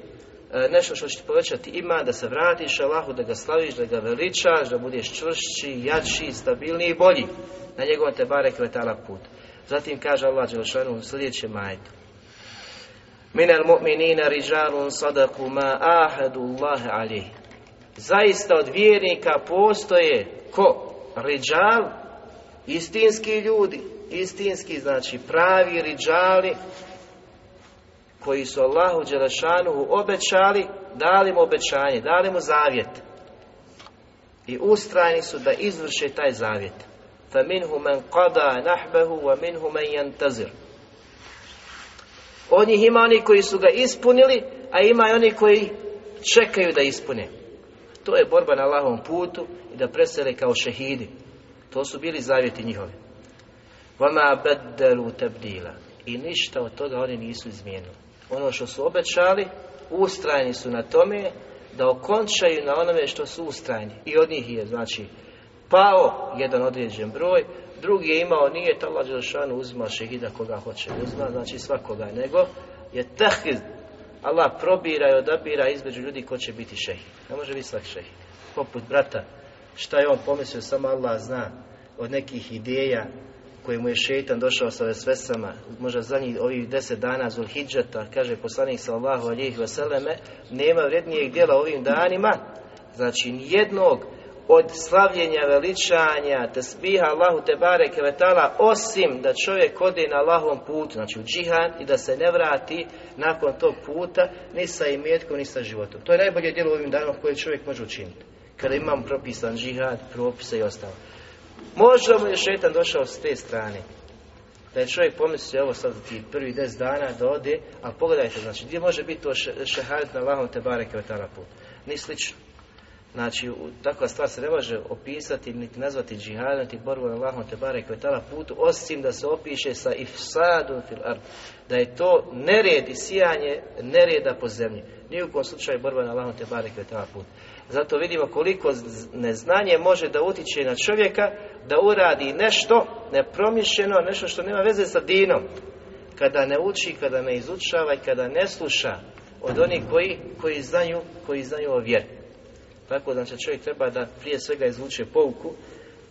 nešto što će ti povećati ima, da se vratiš Allahu, da ga slaviš, da ga veličaš, da budeš čvršći, jači, stabilniji i bolji na njegovom te barek vetala put. Zatim kaže Allah Đelšanu u sljedećem majetu. Min al mu'minina rijalun sadaku ma ahadu Allah alih. Zaista od vjernika postoje ko? Riđal, istinski ljudi, istinski znači pravi riđali koji su Allahu Đelešanuhu obećali, dali mu obećanje, dali mu zavjet. I ustrajni su da izvrše taj zavjet. فَمِنْهُ مَنْ قَدَى نَحْبَهُ وَمِنْهُ مَنْ يَنْتَزِرُ Od njih ima oni koji su ga ispunili, a ima i oni koji čekaju da ispune. To je borba na lahom putu i da presele kao šehidi. To su bili zavjeti njihovi. Vama beddelu tebdila. I ništa od toga oni nisu izmijenili. Ono što su obećali, ustrajni su na tome da okončaju na onome što su ustrajni. I od njih je, znači, pao jedan određen broj, drugi je imao, nije to Allah Đelšanu uzima šehida koga hoće uzma, znači svakoga, nego je tahid. Allah probira i odabira između ljudi ko će biti šehid. Ne može biti svaki šehid. Poput brata, šta je on pomislio, samo Allah zna od nekih ideja koje mu je šeitan došao sa vesvesama, možda zadnjih ovih deset dana Zulhidžeta, kaže poslanik sallahu alijih veseleme, nema vrednijeg dijela ovim danima, znači nijednog od slavljenja, veličanja, tesbiha Allahu te bareke osim da čovjek ode na Allahovom putu, znači u džihan i da se ne vrati nakon tog puta ni sa imetkom, ni sa životom. To je najbolje djelo ovim danom koje čovjek može učiniti. Kada imam propisan džihad, propise i ostalo. Možda mu je šetan došao s te strane. Da je čovjek pomislio, evo sad ti prvi des dana da ode, a pogledajte, znači, gdje može biti to šehadet na Allahom te bareke vetala put? Ni slično. Znači, takva stvar se ne može opisati, niti nazvati džihadom, niti borbu na Allahom te barek vetala putu, osim da se opiše sa ifsadun fil ard. Da je to nered i sijanje nereda po zemlji. Nije u kom slučaju borba na Allahom te barek vetala putu. Zato vidimo koliko neznanje može da utiče na čovjeka da uradi nešto nepromišljeno, nešto što nema veze sa dinom. Kada ne uči, kada ne izučava i kada ne sluša od onih koji, koji znaju, koji znaju o vjeri. Tako da znači, čovjek treba da prije svega izvuče pouku,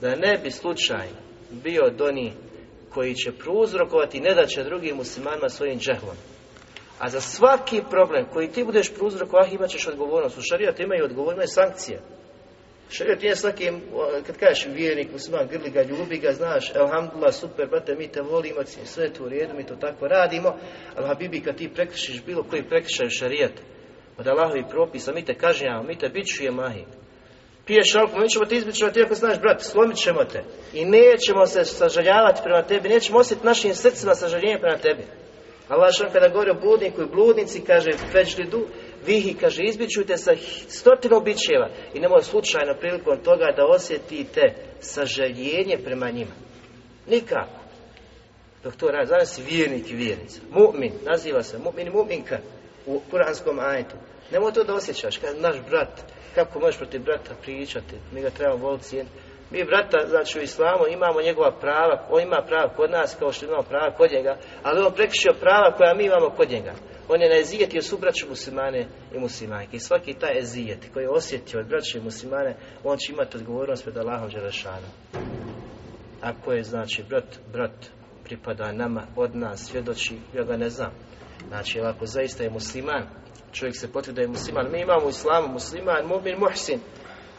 da ne bi slučaj bio od onih koji će prouzrokovati ne da će drugim muslimanima svojim džehlom. A za svaki problem koji ti budeš prouzrokovati imat ćeš odgovornost. U šarijatu imaju odgovornost, sankcije. Šarijat je svaki, kad kažeš vjernik, musliman, grli ga, ljubi ga, znaš, elhamdulillah, super, brate, mi te volimo, sve tu u redu, mi to tako radimo, ali Habibi, kad ti prekrišiš bilo koji prekršaj u šarijatu, od Allahovi propisa, mi te kažnjavamo, mi te bičujemo, ahi. Piješ alkohol, mi ćemo te izbičuvati, ti ako znaš, brat, slomit ćemo te. I nećemo se sažaljavati prema tebi, nećemo osjetiti našim srcima sažaljenje prema tebi. Allah što kada govori o bludniku i bludnici, kaže, feđlidu, vihi, kaže, izbičujte sa stotinu bićeva i nemoj slučajno prilikom toga da osjetite sažaljenje prema njima. Nikako. Dok to radi, znaš si vjernik i vjernica. Mu'min, naziva se mu'min i mu'minka u kuranskom ajetu. Nemoj to da osjećaš, kad naš brat, kako možeš protiv brata pričati, mi ga trebamo voliti Mi brata, znači u islamu imamo njegova prava, on ima prava kod nas kao što imamo prava kod njega, ali on prekršio prava koja mi imamo kod njega. On je na ezijetio su braću muslimane i muslimanke. I svaki taj ezijet koji je osjetio od braće muslimane, on će imati odgovornost pred Allahom Đerašanom. Ako je, znači, brat, brat pripada nama, od nas, svjedoči, ja ga ne znam. Znači, ako zaista je musliman, čovjek se potvrdi da je musliman. Mi imamo u islamu musliman, mu'min, muhsin.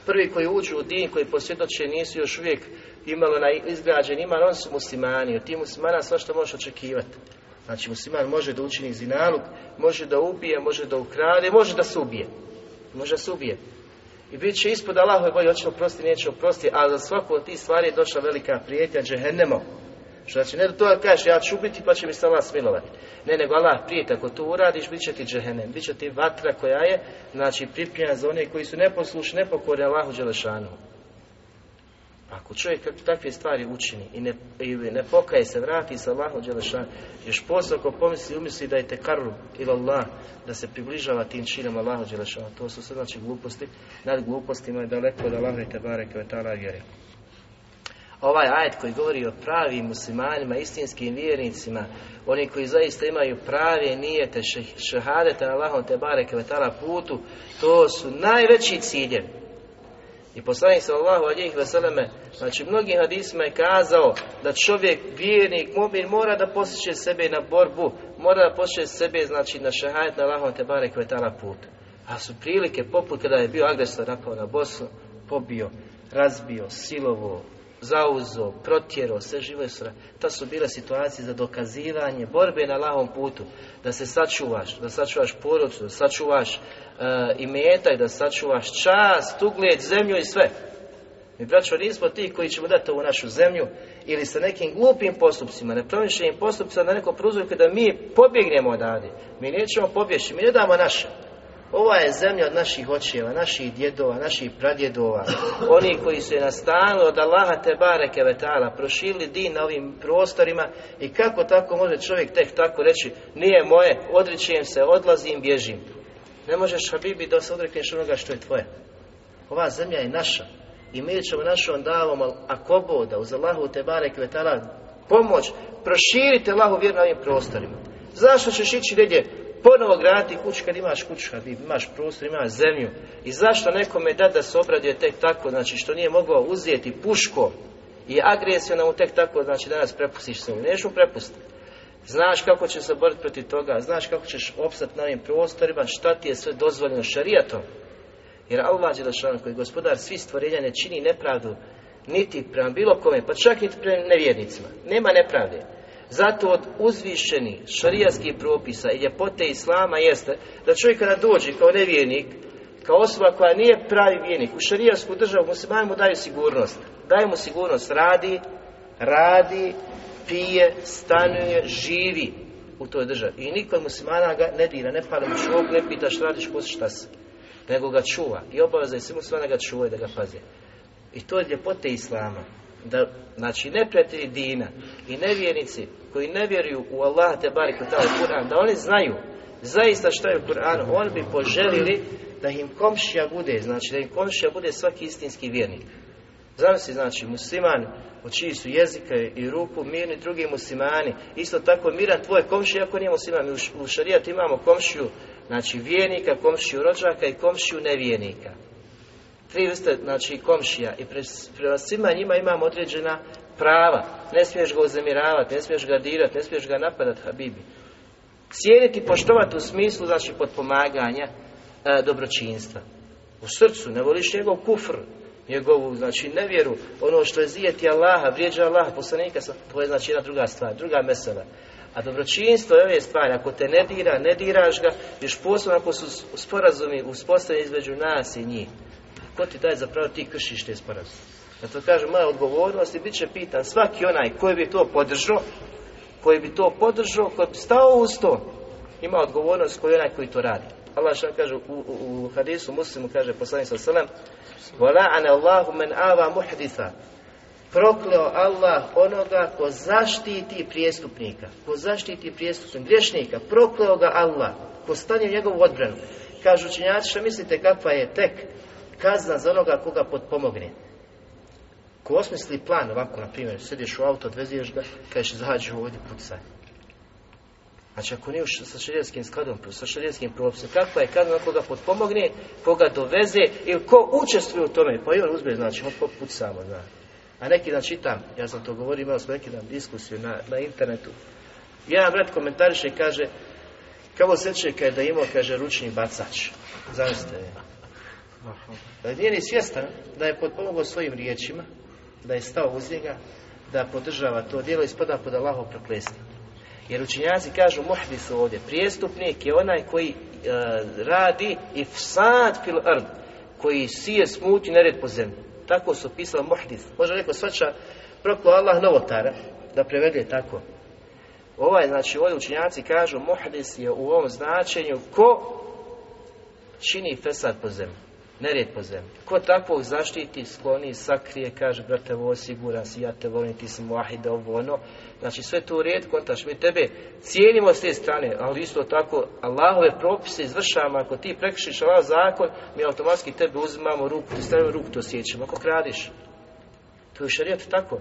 Prvi koji uđu u din, koji posvjedoče, nisu još uvijek imali na izgrađen iman, oni su muslimani. Od tih muslimana sve što možeš očekivati. Znači, musliman može da učini zinaluk, može da ubije, može da ukrade, može da se ubije. Može da se ubije. I bit će ispod Allahove bolje, hoće oprosti, neće oprosti, ali za svaku od tih stvari je došla velika prijetnja, džehennemo. Znači, ne da to kažeš, ja ću ubiti pa će mi se Allah smilovati. Ne, nego Allah prijeti, ako to uradiš, bit će ti džehennem, bit će ti vatra koja je, znači, pripljena za one koji su neposlušni, nepokorni Allahu Đelešanu. Ako čovjek takve stvari učini i ne, i ne pokaje se, vrati se Allahu Đelešanu, još posao ako pomisli, umisli da je te karru ili Allah, da se približava tim činom Allahu Đelešanu, to su sve znači gluposti, nad glupostima je daleko od Allahu i Tebare ovaj ajet koji govori o pravim muslimanima, istinskim vjernicima, oni koji zaista imaju prave nijete, šehadete na Allahom te bareke vetala putu, to su najveći ciljevi. I poslanik sallallahu alijih veseleme, znači mnogim hadisima je kazao da čovjek, vjernik, mobin, mora da posjeće sebe na borbu, mora da posjeće sebe, znači na šehadet na Allahom te bareke vetala putu. A su prilike poput kada je bio agresor napao na Bosnu, pobio, razbio, silovo, zauzo, protjero, sve živo sra. To su bile situacije za dokazivanje borbe na lahom putu. Da se sačuvaš, da sačuvaš porodicu, da sačuvaš uh, imetak, da sačuvaš čast, ugled, zemlju i sve. Mi, braćo, nismo ti koji ćemo dati ovu našu zemlju ili sa nekim glupim postupcima, nepromišljenim postupcima na nekom pruzorku da mi pobjegnemo odavde. Mi nećemo pobjeći, mi ne damo naše. Ova je zemlja od naših očeva, naših djedova, naših pradjedova, oni koji su je nastanili od Allaha te bareke vetala, prošili din na ovim prostorima i kako tako može čovjek tek tako reći, nije moje, odričujem se, odlazim, bježim. Ne možeš, Habibi, da se odrekneš onoga što je tvoje. Ova zemlja je naša i mi ćemo našom davom, ako boda, uz Allahu te bareke pomoć, proširite Allahu vjeru na ovim prostorima. Zašto ćeš ići negdje ponovo graditi kuću kad imaš kuću, kad imaš prostor, imaš zemlju. I zašto nekome da da se obradio tek tako, znači što nije mogao uzeti puško i agresiju mu tek tako, znači danas prepustiš se, mu prepustiti. Znaš kako će se boriti protiv toga, znaš kako ćeš opstati na ovim prostorima, šta ti je sve dozvoljeno šarijatom. Jer Allah Đelešanu koji gospodar svih stvorenja ne čini nepravdu niti prema bilo kome, pa čak i prema nevjernicima. Nema nepravde. Zato od uzvišenih šarijatskih propisa i ljepote Islama jeste da čovjek kada dođe kao nevjernik, kao osoba koja nije pravi vjernik, u šarijasku državu muslimani mu daju sigurnost. Daju mu sigurnost, radi, radi, pije, stanuje, živi u toj državi. I niko muslimana ga ne dira, ne pali u čovjek, ne pita šta radiš, poslije šta se. Nego ga čuva. I obaveza je svi muslimana ga čuvaju, da ga paze. I to je ljepote Islama da, znači, neprijatelji dina i nevjernici koji ne vjeruju u Allah te bari Kur'an, da oni znaju zaista što je u Kur'anu, oni bi poželili da im komšija bude, znači da im komšija bude svaki istinski vjernik. Zamisli, znači, musliman od čiji su jezika i ruku mirni drugi muslimani, isto tako miran tvoj komšija ako nije musliman. U, u šarijatu imamo komšiju, znači vjernika, komšiju rođaka i komšiju nevjernika tri vrste, znači komšija i prema svima njima imamo određena prava. Ne smiješ ga uzemiravati, ne smiješ ga dirati, ne smiješ ga napadati, Habibi. Cijeniti, poštovati u smislu, znači, potpomaganja e, dobročinstva. U srcu, ne voliš njegov kufr, njegovu, znači, nevjeru, ono što je zijeti Allaha, vrijeđa Allaha, poslanika, to je, znači, jedna druga stvar, druga mesela. A dobročinstvo je ove stvari, ako te ne dira, ne diraš ga, još posebno ako su sporazumi uspostavljeni između nas i njih Ko ti daje zapravo ti kršiš te sporazume? Zato kažem, moja odgovornost i bit će pitan svaki onaj koji bi to podržao, koji bi to podržao, koji bi stao uz to, ima odgovornost koji onaj koji to radi. Allah što kaže u, u, u hadisu muslimu, kaže poslanik sa selem, وَلَعَنَ Allahu men ava muhditha. Prokleo Allah onoga ko zaštiti prijestupnika, ko zaštiti prijestupnika, griješnika, prokleo ga Allah, ko stane u njegovu odbranu. Kažu učenjaci, što mislite kakva je tek kazna za onoga koga potpomogne. Ko osmisli plan ovako, na primjer, sediš u auto, odveziješ ga, kažeš zađi ovdje pucaj. Znači ako nije sa šarijatskim skladom, sa šarijatskim propisom, kakva je kazna koga potpomogne, koga doveze ili ko učestvuje u tome, pa i on uzme, znači, on pucamo, zna. A neki dan čitam, ja sam to govorio, imao smo neki dan diskusiju na, na internetu. Jedan brat komentariše i kaže, kako seće kad je imao, kaže, ručni bacač. Zamislite, da nije ni svjestan da je potpomogao svojim riječima, da je stao uz njega, da podržava to djelo i spada pod Allahov prokletstvo. Jer učinjaci kažu muhdis ovdje, prijestupnik je onaj koji e, radi i fsad fil ard, koji sije smutnju nered po zemlji. Tako su pisali muhdis. Može neko svača proklo Allah novotara, da prevede tako. Ovaj, znači, ovdje učinjaci kažu muhdis je u ovom značenju ko čini fesad po zemlji nered po zemlji. Ko takvog zaštiti, skloni, sakrije, kaže, brate, ovo siguran si, ja te volim, ti si muahida, ovo ono. Znači, sve to u red, kontaš, mi tebe cijenimo s te strane, ali isto tako, Allahove propise izvršavamo, ako ti prekrišiš Allah zakon, mi automatski tebe uzimamo ruku, ti stavimo ruku, to osjećamo, ako kradiš. To je šarijat tako.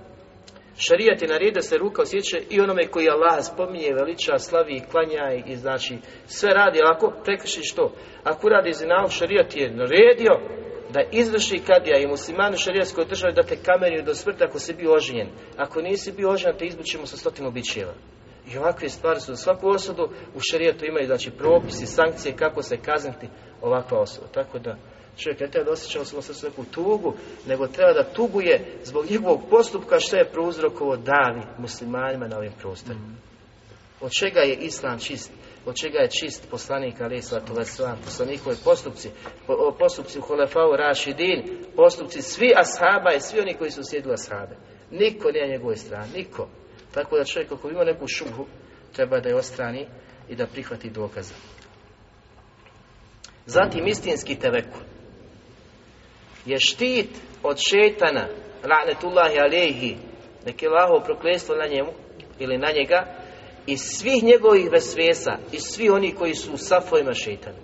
Šarijat je naredio da se ruka osjeća i onome koji Allah spominje, veliča, slavi, klanja i znači sve radi, ali ako prekrišiš to, ako radi zinalog, šarijat je naredio da izvrši kadija i muslimani u šarijatskoj državi da te kameriju do smrti ako si bio oženjen. Ako nisi bio oženjen, te izbućemo sa stotinu bićeva. I ovakve stvari su za svaku osudu u šarijatu imaju znači propisi, sankcije kako se kazniti ovakva osoba. Tako da Čovjek ne treba da osjeća svom srcu neku tugu, nego treba da tuguje zbog njegovog postupka što je prouzrokovo davi muslimanima na ovim prostorima. Od čega je Islam čist? Od čega je čist poslanik Ali Islatu Veslam, poslanikovi postupci, postupci u Hulefau Rašidin, postupci svi ashaba i svi oni koji su sjedili ashabe. Niko nije na njegovoj strani, niko. Tako da čovjek ako ima neku šubhu, treba da je ostrani i da prihvati dokaze. Zatim istinski teveku je štit od šetana, la'netullahi alehi, neki Allahovo prokletstvo na njemu ili na njega, i svih njegovih vesvesa i svi oni koji su u safojima šetana.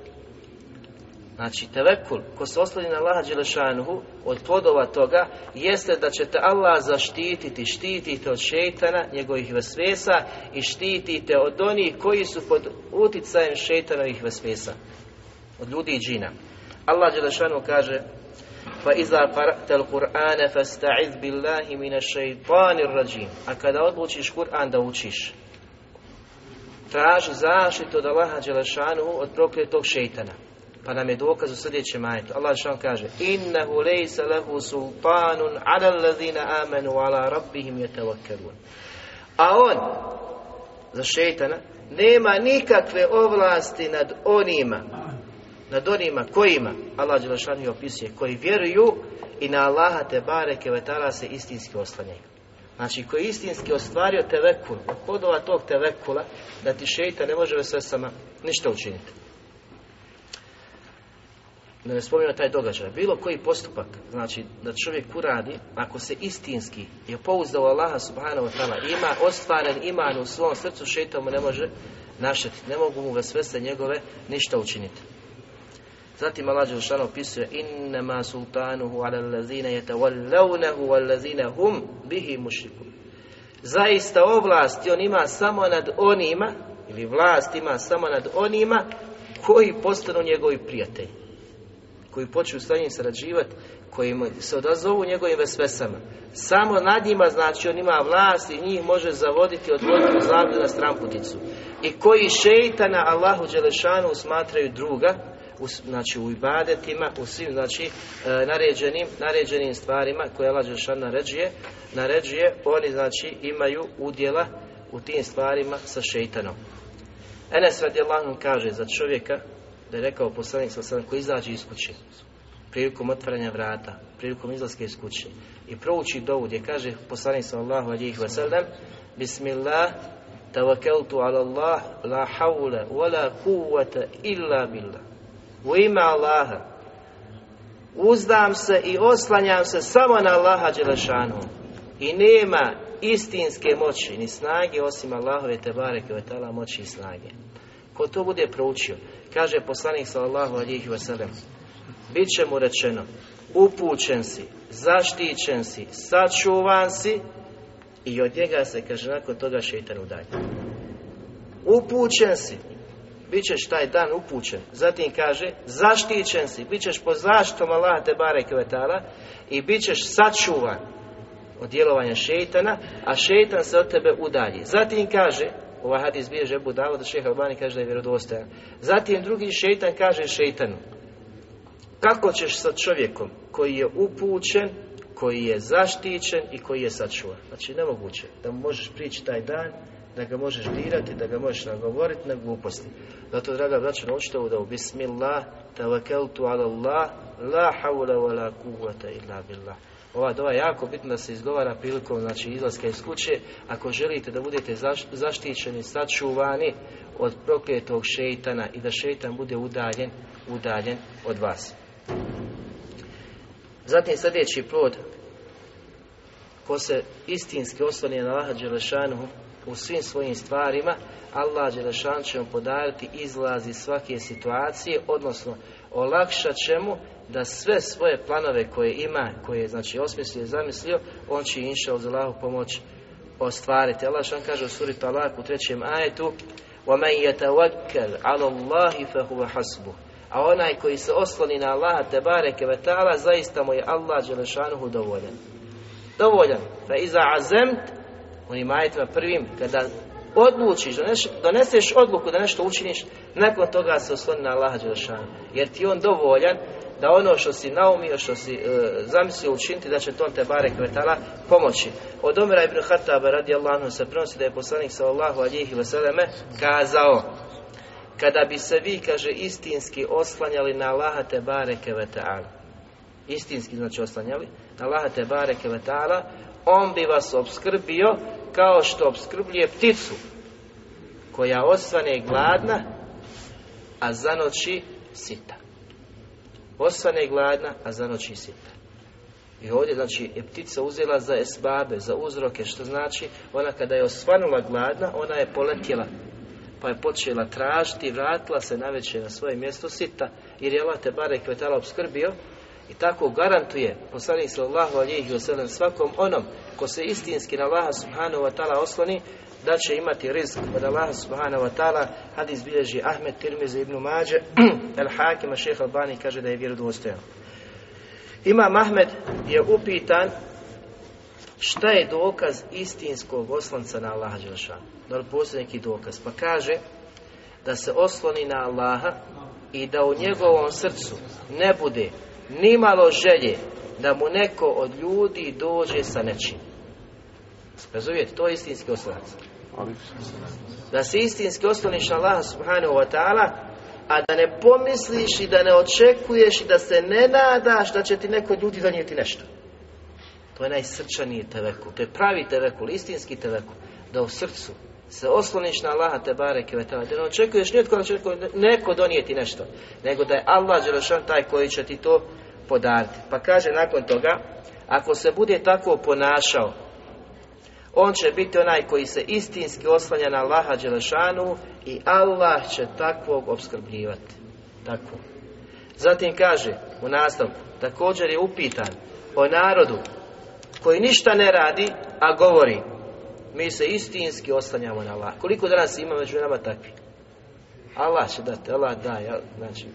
Znači, tevekul, ko se osloni na Allaha Đelešanuhu, od plodova toga, jeste da ćete Allah zaštititi, štitite od šeitana, njegovih vesvesa i štitite od onih koji su pod uticajem šeitanovih vesvesa. Od ljudi i džina. Allah Đelešanuhu kaže, iza qara'ta al-Qur'ana fasta'iz billahi minash shaitanir rajim. A kada odlučiš Kur'an da učiš, traži zaštitu od Allaha Đelešanu od prokletog šeitana. Pa nam je dokaz u sljedećem majetu. Allah Đelešanu kaže Innehu lejsa lehu sultanun ala allazina amanu ala rabbihim yatawakkalun. A on, za šeitana, nema nikakve ovlasti nad onima, nad onima kojima, Allah Đelešanu je opisuje, koji vjeruju i na Allaha te bareke vetala se istinski oslanjaju. Znači, koji istinski ostvario tevekul, od tog tevekula, da ti šeita ne može sve sama ništa učiniti. Da ne spominjamo taj događaj. Bilo koji postupak, znači da čovjek uradi, ako se istinski je pouzdao Allaha subhanahu wa ta'ala, ima ostvaren iman u svom srcu, šeita mu ne može našetiti, ne mogu mu vesvese njegove ništa učiniti. Zatim Allah Đelšanu opisuje innama sultanuhu ala allazine yatawallawnahu wallazine hum bihi mušrikun. Zaista ovlasti on ima samo nad onima, ili vlast ima samo nad onima koji postanu njegovi prijatelji. Koji počnu s njim sarađivati, koji se odazovu njegovim vesvesama. Samo nad njima, znači on ima vlast i njih može zavoditi, odvoditi u na stramputicu. I koji šeitana Allahu Đelešanu smatraju druga, u, znači u ibadetima, u svim znači e, naređenim, naređenim stvarima koje Allah Đelšan naređuje, naređuje, oni znači imaju udjela u tim stvarima sa šeitanom. Enes radijallahu kaže za čovjeka da je rekao poslanik sa koji izađe iz kuće prilikom otvaranja vrata, prilikom izlaske iz kuće i prouči dovu gdje kaže poslanik sallallahu alejhi ve sellem Bismillah tawakkaltu ala Allah la hawla wala quwwata illa billah u ime Allaha. Uzdam se i oslanjam se samo na Allaha Đelešanu. I nema istinske moći ni snage osim Allahove Tebare Kvetala moći i snage. Ko to bude proučio kaže poslanik sallallahu alihi wasallam bit će mu rečeno upućen si, zaštićen si, sačuvan si i od njega se kaže nakon toga šeitan udalje upućen si bit ćeš taj dan upućen. Zatim kaže, zaštićen si, bit ćeš pod zaštitom Allaha te bare kvetala i bit ćeš sačuvan od djelovanja šeitana, a šeitan se od tebe udalji. Zatim kaže, ovaj hadis bilježe Ebu Davud, šeha Albani kaže da je vjerodostojan. Zatim drugi šeitan kaže šeitanu, kako ćeš sa čovjekom koji je upućen, koji je zaštićen i koji je sačuvan. Znači nemoguće da možeš prići taj dan da ga možeš dirati, da ga možeš nagovoriti na gluposti. Zato, draga braća, naučite ovo da u Bismillah, tavakeltu ala Allah, la hawla wa la kuvvata illa billah. Ova dova je jako bitna da se izgovara prilikom znači, izlaska iz kuće. Ako želite da budete zaštićeni, sačuvani od prokletog šeitana i da šeitan bude udaljen, udaljen od vas. Zatim sljedeći plod ko se istinski osloni na Allaha Đelešanuhu u svim svojim stvarima, Allah Đelešan će mu podariti izlaz iz svake situacije, odnosno olakšat će mu da sve svoje planove koje ima, koje je znači osmislio i zamislio, on će inša uz Allahu pomoć ostvariti. Allah šan kaže u suri Talak u trećem ajetu وَمَنْ يَتَوَكَّلْ عَلَى اللَّهِ فَهُوَ حَسْبُهُ A onaj koji se osloni na Allaha te bareke ve ta'ala, zaista mu je Allah Đelešanuhu dovoljan. Dovoljan. Fa iza azemt onim ajetima prvim, kada odlučiš, doneseš odluku da nešto učiniš, nakon toga se osloni na Allaha Đelešanu. Jer ti on dovoljan da ono što si naumio, što si e, zamislio učiniti, da će to te bare kvetala pomoći. Od Omera ibn Hataba radi Allahu se prenosi da je poslanik sallallahu alihi vseleme kazao kada bi se vi, kaže, istinski oslanjali na Allaha te bare kvetala istinski znači oslanjali na Allaha te bare kvetala on bi vas obskrbio kao što obskrbljuje pticu koja osvane gladna a zanoći sita osvane gladna, a za noći sita. I ovdje, znači, je ptica uzela za esbabe, za uzroke, što znači, ona kada je osvanula gladna, ona je poletjela, pa je počela tražiti vratila se navečer na svoje mjesto sita, jer je Allah te bare kvetala obskrbio i tako garantuje poslanik sallallahu alihi wasallam svakom onom ko se istinski na Allaha subhanahu wa ta'ala osloni da će imati rizk od Allaha subhanahu wa ta'ala. Hadis bilježi Ahmed Tirmizi ibn Mađe [clears throat] El Hakima šeha Albani kaže da je vjerodostojan. Imam Ahmed je upitan šta je dokaz istinskog oslanca na Allaha Đelšanu da li postoji neki dokaz? Pa kaže da se osloni na Allaha i da u njegovom srcu ne bude nimalo želje da mu neko od ljudi dođe sa nečim Razumijete, to je istinski oslonac. Da se istinski osloniš na Allaha subhanahu wa ta'ala, a da ne pomisliš i da ne očekuješ i da se ne nadaš da će ti neko ljudi donijeti nešto. To je najsrčaniji tevekul. To je pravi tevekul, istinski tevekul. Da u srcu se osloniš na Allaha te bareke Da ne očekuješ nitko da će neko donijeti nešto. Nego da je Allah Đelešan taj koji će ti to podariti. Pa kaže nakon toga, ako se bude tako ponašao on će biti onaj koji se istinski oslanja na Allaha Đelešanu i Allah će takvog obskrbljivati. Tako. Zatim kaže u nastavku, također je upitan o narodu koji ništa ne radi, a govori mi se istinski oslanjamo na Allah. Koliko danas ima među nama takvi? Allah će dati, Allah da, znači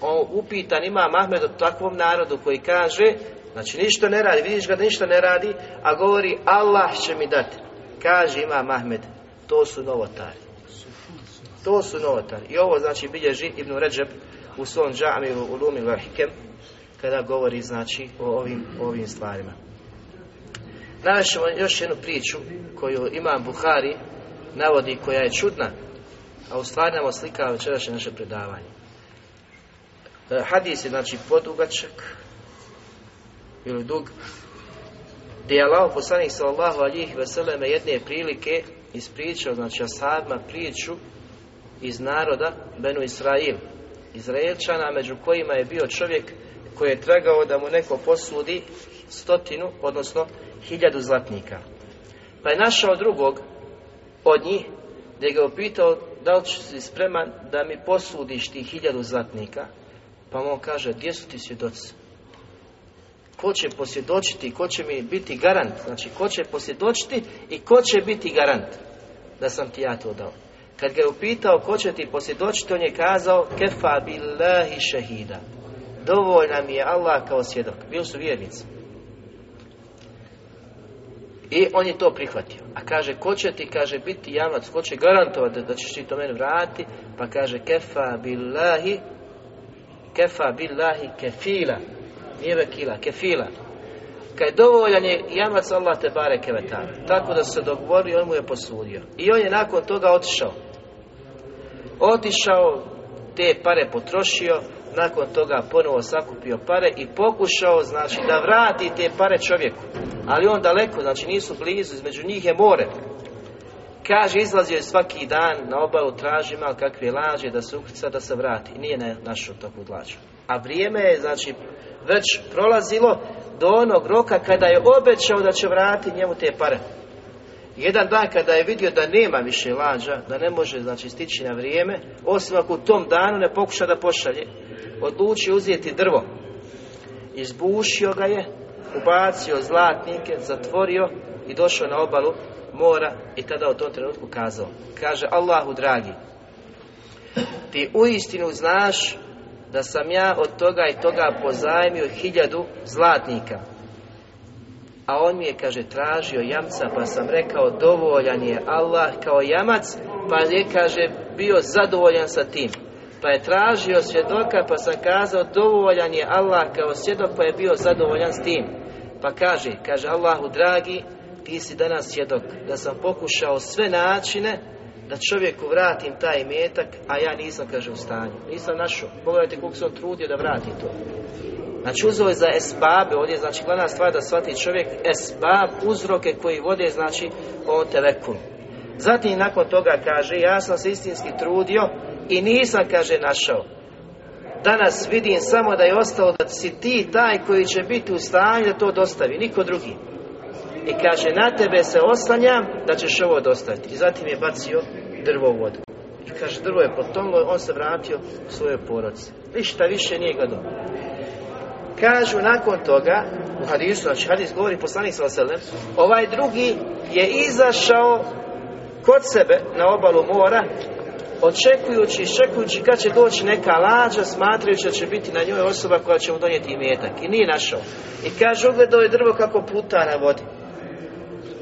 on upitan ima Mahmed o takvom narodu koji kaže Znači ništa ne radi, vidiš ga da ništa ne radi, a govori Allah će mi dati. Kaže ima Mahmed, to su novotari. To su novotari. I ovo znači bilježi Ibn Ređeb u svom džamiru u Lumi Vahikem, kada govori znači o ovim, ovim stvarima. Navešemo još jednu priču koju Imam Buhari navodi koja je čudna, a u stvari nam oslikava večerašnje naše predavanje. E, hadis je znači podugačak, ili dug, gdje je Allah poslanik sallallahu alihi veseleme jedne prilike ispričao, znači asadma priču iz naroda Benu Israil, Izraelčana, među kojima je bio čovjek koji je tragao da mu neko posudi stotinu, odnosno hiljadu zlatnika. Pa je našao drugog od njih, gdje ga je da li si spreman da mi posudiš ti hiljadu zlatnika, pa on kaže, gdje su ti svjedoci? ko će posvjedočiti, ko će mi biti garant, znači ko će posvjedočiti i ko će biti garant da sam ti ja to dao. Kad ga je upitao ko će ti posvjedočiti, on je kazao kefa billahi šehida. Dovoljna mi je Allah kao svjedok. Bili su vjernici. I on je to prihvatio. A kaže, ko će ti, kaže, biti jamac, ko će garantovati da ćeš ti to meni vratiti? Pa kaže, kefa billahi, kefa billahi kefila nije vekila, kefila. Kad je dovoljan je jamac Allah te bare kevetan. Tako da se dogovorili, on mu je posudio. I on je nakon toga otišao. Otišao, te pare potrošio, nakon toga ponovo sakupio pare i pokušao, znači, da vrati te pare čovjeku. Ali on daleko, znači nisu blizu, između njih je more. Kaže, izlazio je svaki dan na obalu, traži mal kakve laže da se ukrca, da se vrati. Nije našao takvu lađu. A vrijeme je, znači, već prolazilo do onog roka kada je obećao da će vratiti njemu te pare. Jedan dan kada je vidio da nema više lađa, da ne može znači stići na vrijeme, osim ako u tom danu ne pokuša da pošalje, odlučio uzeti drvo. Izbušio ga je, ubacio zlatnike, zatvorio i došao na obalu mora i tada u tom trenutku kazao. Kaže Allahu dragi, ti uistinu znaš da sam ja od toga i toga pozajmio hiljadu zlatnika. a on mi je, kaže, tražio jamca, pa sam rekao, dovoljan je Allah kao jamac, pa je, kaže, bio zadovoljan sa tim. Pa je tražio svjedoka, pa sam kazao, dovoljan je Allah kao svjedok, pa je bio zadovoljan s tim. Pa kaže, kaže Allahu dragi, ti si danas svjedok, da sam pokušao sve načine da čovjeku vratim taj metak, a ja nisam, kaže, u stanju. Nisam našao. Pogledajte koliko sam trudio da vratim to. Znači uzeo je za esbabe, ovdje znači glavna stvar da shvati čovjek esbab, uzroke koji vode znači o telekunu. Zatim nakon toga kaže, ja sam se istinski trudio i nisam, kaže, našao. Danas vidim samo da je ostalo da si ti taj koji će biti u stanju da to dostavi, niko drugi. I kaže, na tebe se oslanjam da ćeš ovo dostaviti. I zatim je bacio drvo u vodu. I kaže, drvo je potonulo, on se vratio u svoje porodce. Ništa više nije ga Kažu nakon toga, u hadisu, znači hadis govori poslanik sallam, ovaj drugi je izašao kod sebe na obalu mora, očekujući, iščekujući kad će doći neka lađa, smatrajući da će biti na njoj osoba koja će mu donijeti imetak. I nije našao. I kaže, ugledao je drvo kako puta na vodi.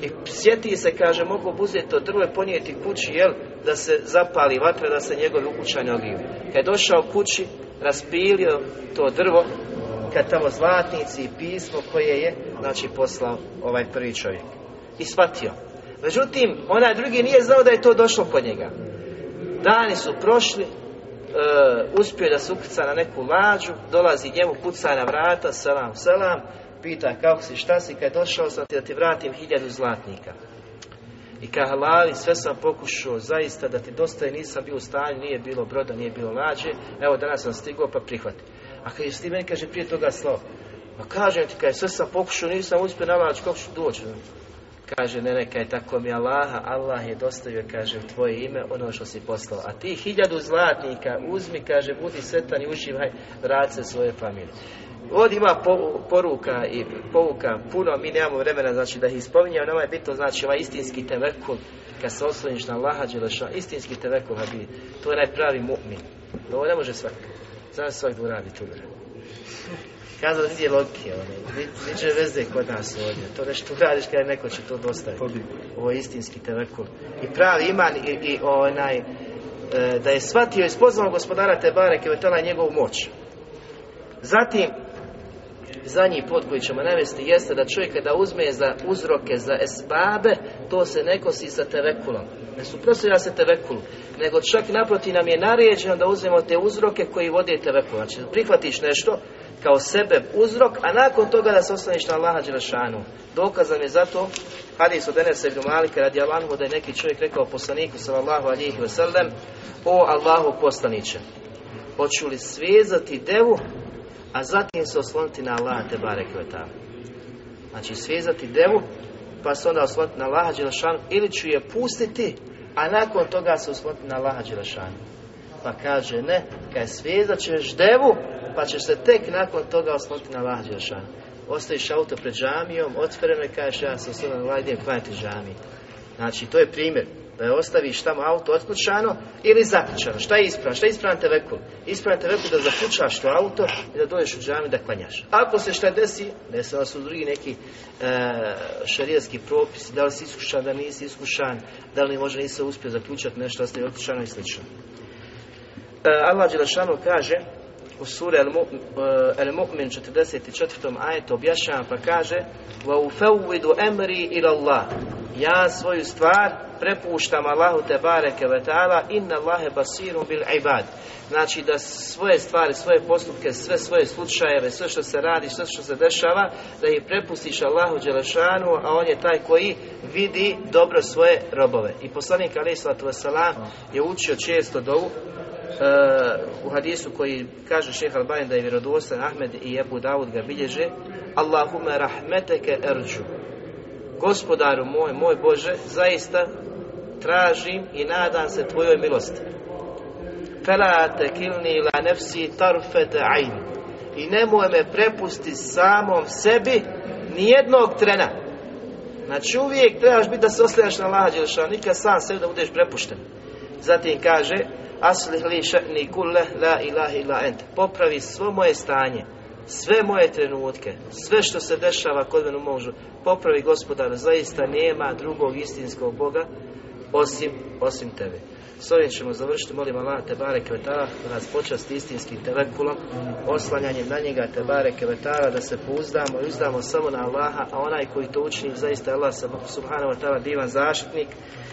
I sjeti se, kaže, mogu uzeti to drvo i ponijeti kući, jel, da se zapali vatra, da se njegovi ukućani ogriju. Kad je došao kući, raspilio to drvo, kad tamo zlatnici i pismo koje je, znači, poslao ovaj prvi čovjek. I shvatio. Međutim, onaj drugi nije znao da je to došlo kod njega. Dani su prošli, e, uspio da se ukrca na neku lađu, dolazi njemu, kuca na vrata, selam, selam, pita kako si, šta si, kad došao sam ti da ti vratim hiljadu zlatnika. I ka halali, sve sam pokušao zaista da ti dosta i nisam bio u stanju, nije bilo broda, nije bilo lađe, evo danas sam stigao pa prihvati. A kad je ti meni kaže prije toga slao, pa kažem ti, kad sve sam pokušao, nisam uspio na lađu, kako ću doći? Kaže, ne, neka je tako mi Allaha, Allah je dostavio, kaže, u tvoje ime ono što si poslao. A ti hiljadu zlatnika uzmi, kaže, budi sretan i uživaj, vrati se svoje familije. Ovdje ima poruka i povuka puno, mi nemamo vremena znači da ih ispominjamo, nama je bitno znači ovaj istinski tevekul, kad se osloniš na Allaha Đelešan, istinski tevekul bi, to je najpravi mu'min. Ovo ne može svak, znam svak da uradi tu Kazao da nije logike, ono, niče veze kod nas ovdje. To nešto uradiš kada neko će to dostaviti. Ovo je istinski tevekul. I pravi iman i, i onaj, e, da je shvatio i spoznao gospodara Tebare je njegovu moć. Zatim, zadnji pot koji ćemo navesti jeste da čovjek kada uzme za uzroke, za esbabe, to se ne kosi sa tevekulom. Ne suprotstavlja se tevekulu, nego čak naproti nam je naređeno da uzmemo te uzroke koji vode tevekul. Znači, prihvatiš nešto kao sebe uzrok, a nakon toga da se oslaniš na Allaha Đelešanu. Dokazan je zato hadis od Enesa ibn Malika radi Allahu da je neki čovjek rekao poslaniku sallallahu alihi wasallam o Allahu poslaniće hoću li svezati devu a zatim se osloniti na Allah te barek Znači svezati devu, pa se onda osloniti na Allaha Đelešanu, ili ću je pustiti, a nakon toga se osloniti na Allaha Đelešanu. Pa kaže ne, kad svezat ćeš devu, pa ćeš se tek nakon toga osloniti na Allaha Đelešanu. Ostaviš auto pred džamijom, otvoreno i kažeš ja sam osloniti na Allah, idem klanjati džamiji. Znači, to je primjer da je ostaviš tamo auto otključano ili zaključano. Šta je ispravno? Šta je ispravan tevekul? Ispravan tevekul da zaključaš to auto i da dođeš u džami da klanjaš. Ako se šta desi, desila su drugi neki e, šarijski propisi, da li si iskušan, da nisi iskušan, da li možda nisi uspio zaključati nešto, ostaje otključano i slično. E, Allah Đelešanu kaže u suri Al-Mu'min 44. ajetu objašnjava pa kaže وَاُفَوِّدُ emri ila Allah ja svoju stvar prepuštam Allahu te bareke ve taala inna Allahe basirun bil ibad znači da svoje stvari, svoje postupke, sve svoje slučajeve, sve što se radi, sve što se dešava, da ih prepustiš Allahu Đelešanu, a on je taj koji vidi dobro svoje robove. I poslanik alaih sallatu je učio često dovu uh, u hadisu koji kaže šeha Albanin da je vjerodostan Ahmed i Ebu Davud ga bilježe Allahume rahmeteke erđu Gospodaru moj, moj Bože, zaista tražim i nadam se Tvojoj milosti. Fela te kilni la nefsi tarfete ajn. I nemoj me prepusti samom sebi nijednog trena. Znači uvijek trebaš biti da se oslijaš na lađe, nikad sam sebi da budeš prepušten. Zatim kaže, aslih li še'ni kulle la ilaha ila ent. Popravi svo moje stanje, sve moje trenutke, sve što se dešava kod mene možu, popravi gospodar, zaista nema drugog istinskog Boga osim, osim tebe. S ovim ćemo završiti, molim Allah te bare kvetara da nas počasti istinskim telekulom, oslanjanjem na njega te bare kvetara da se pouzdamo i uzdamo samo na Allaha, a onaj koji to učini zaista Allah subhanahu wa ta'ala divan zaštitnik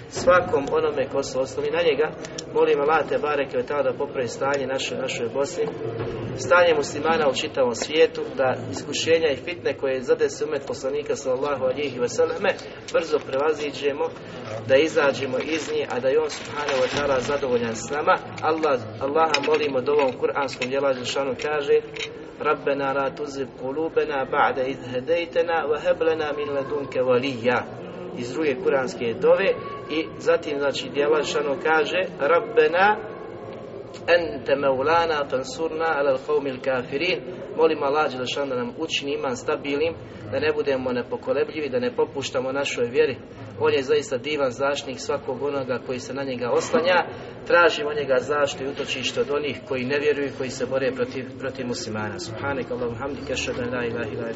svakom onome ko se osloni na njega. Molim Allah te bare kvetara da popravi stanje naše, našoj Bosni, stanje muslimana u čitavom svijetu, da iskušenja i fitne koje zade se umet poslanika sallallahu alihi vseleme brzo prevaziđemo, da izađemo iz nje, a da je on subhanahu wa ta'ala zadovoljan s nama. Allah, Allaha molimo da ovom kuranskom djela Žešanu kaže Rabbena la tuzib kulubena ba'da idh hedejtena wa heblena min ladunke walija iz druge kuranske dove i zatim znači djela Žešanu kaže Rabbena ente meulana tansurna ala qawmil kafirin molim Allah Đelešan da nam učini iman stabilnim da ne budemo nepokolebljivi da ne popuštamo našoj vjeri. On je zaista divan zaštitnik svakog onoga koji se na njega oslanja. Tražimo njega zaštitu i utočište od onih koji ne vjeruju i koji se bore protiv, protiv muslimana. Subhanak Allahum hamdika šadan la ilaha illa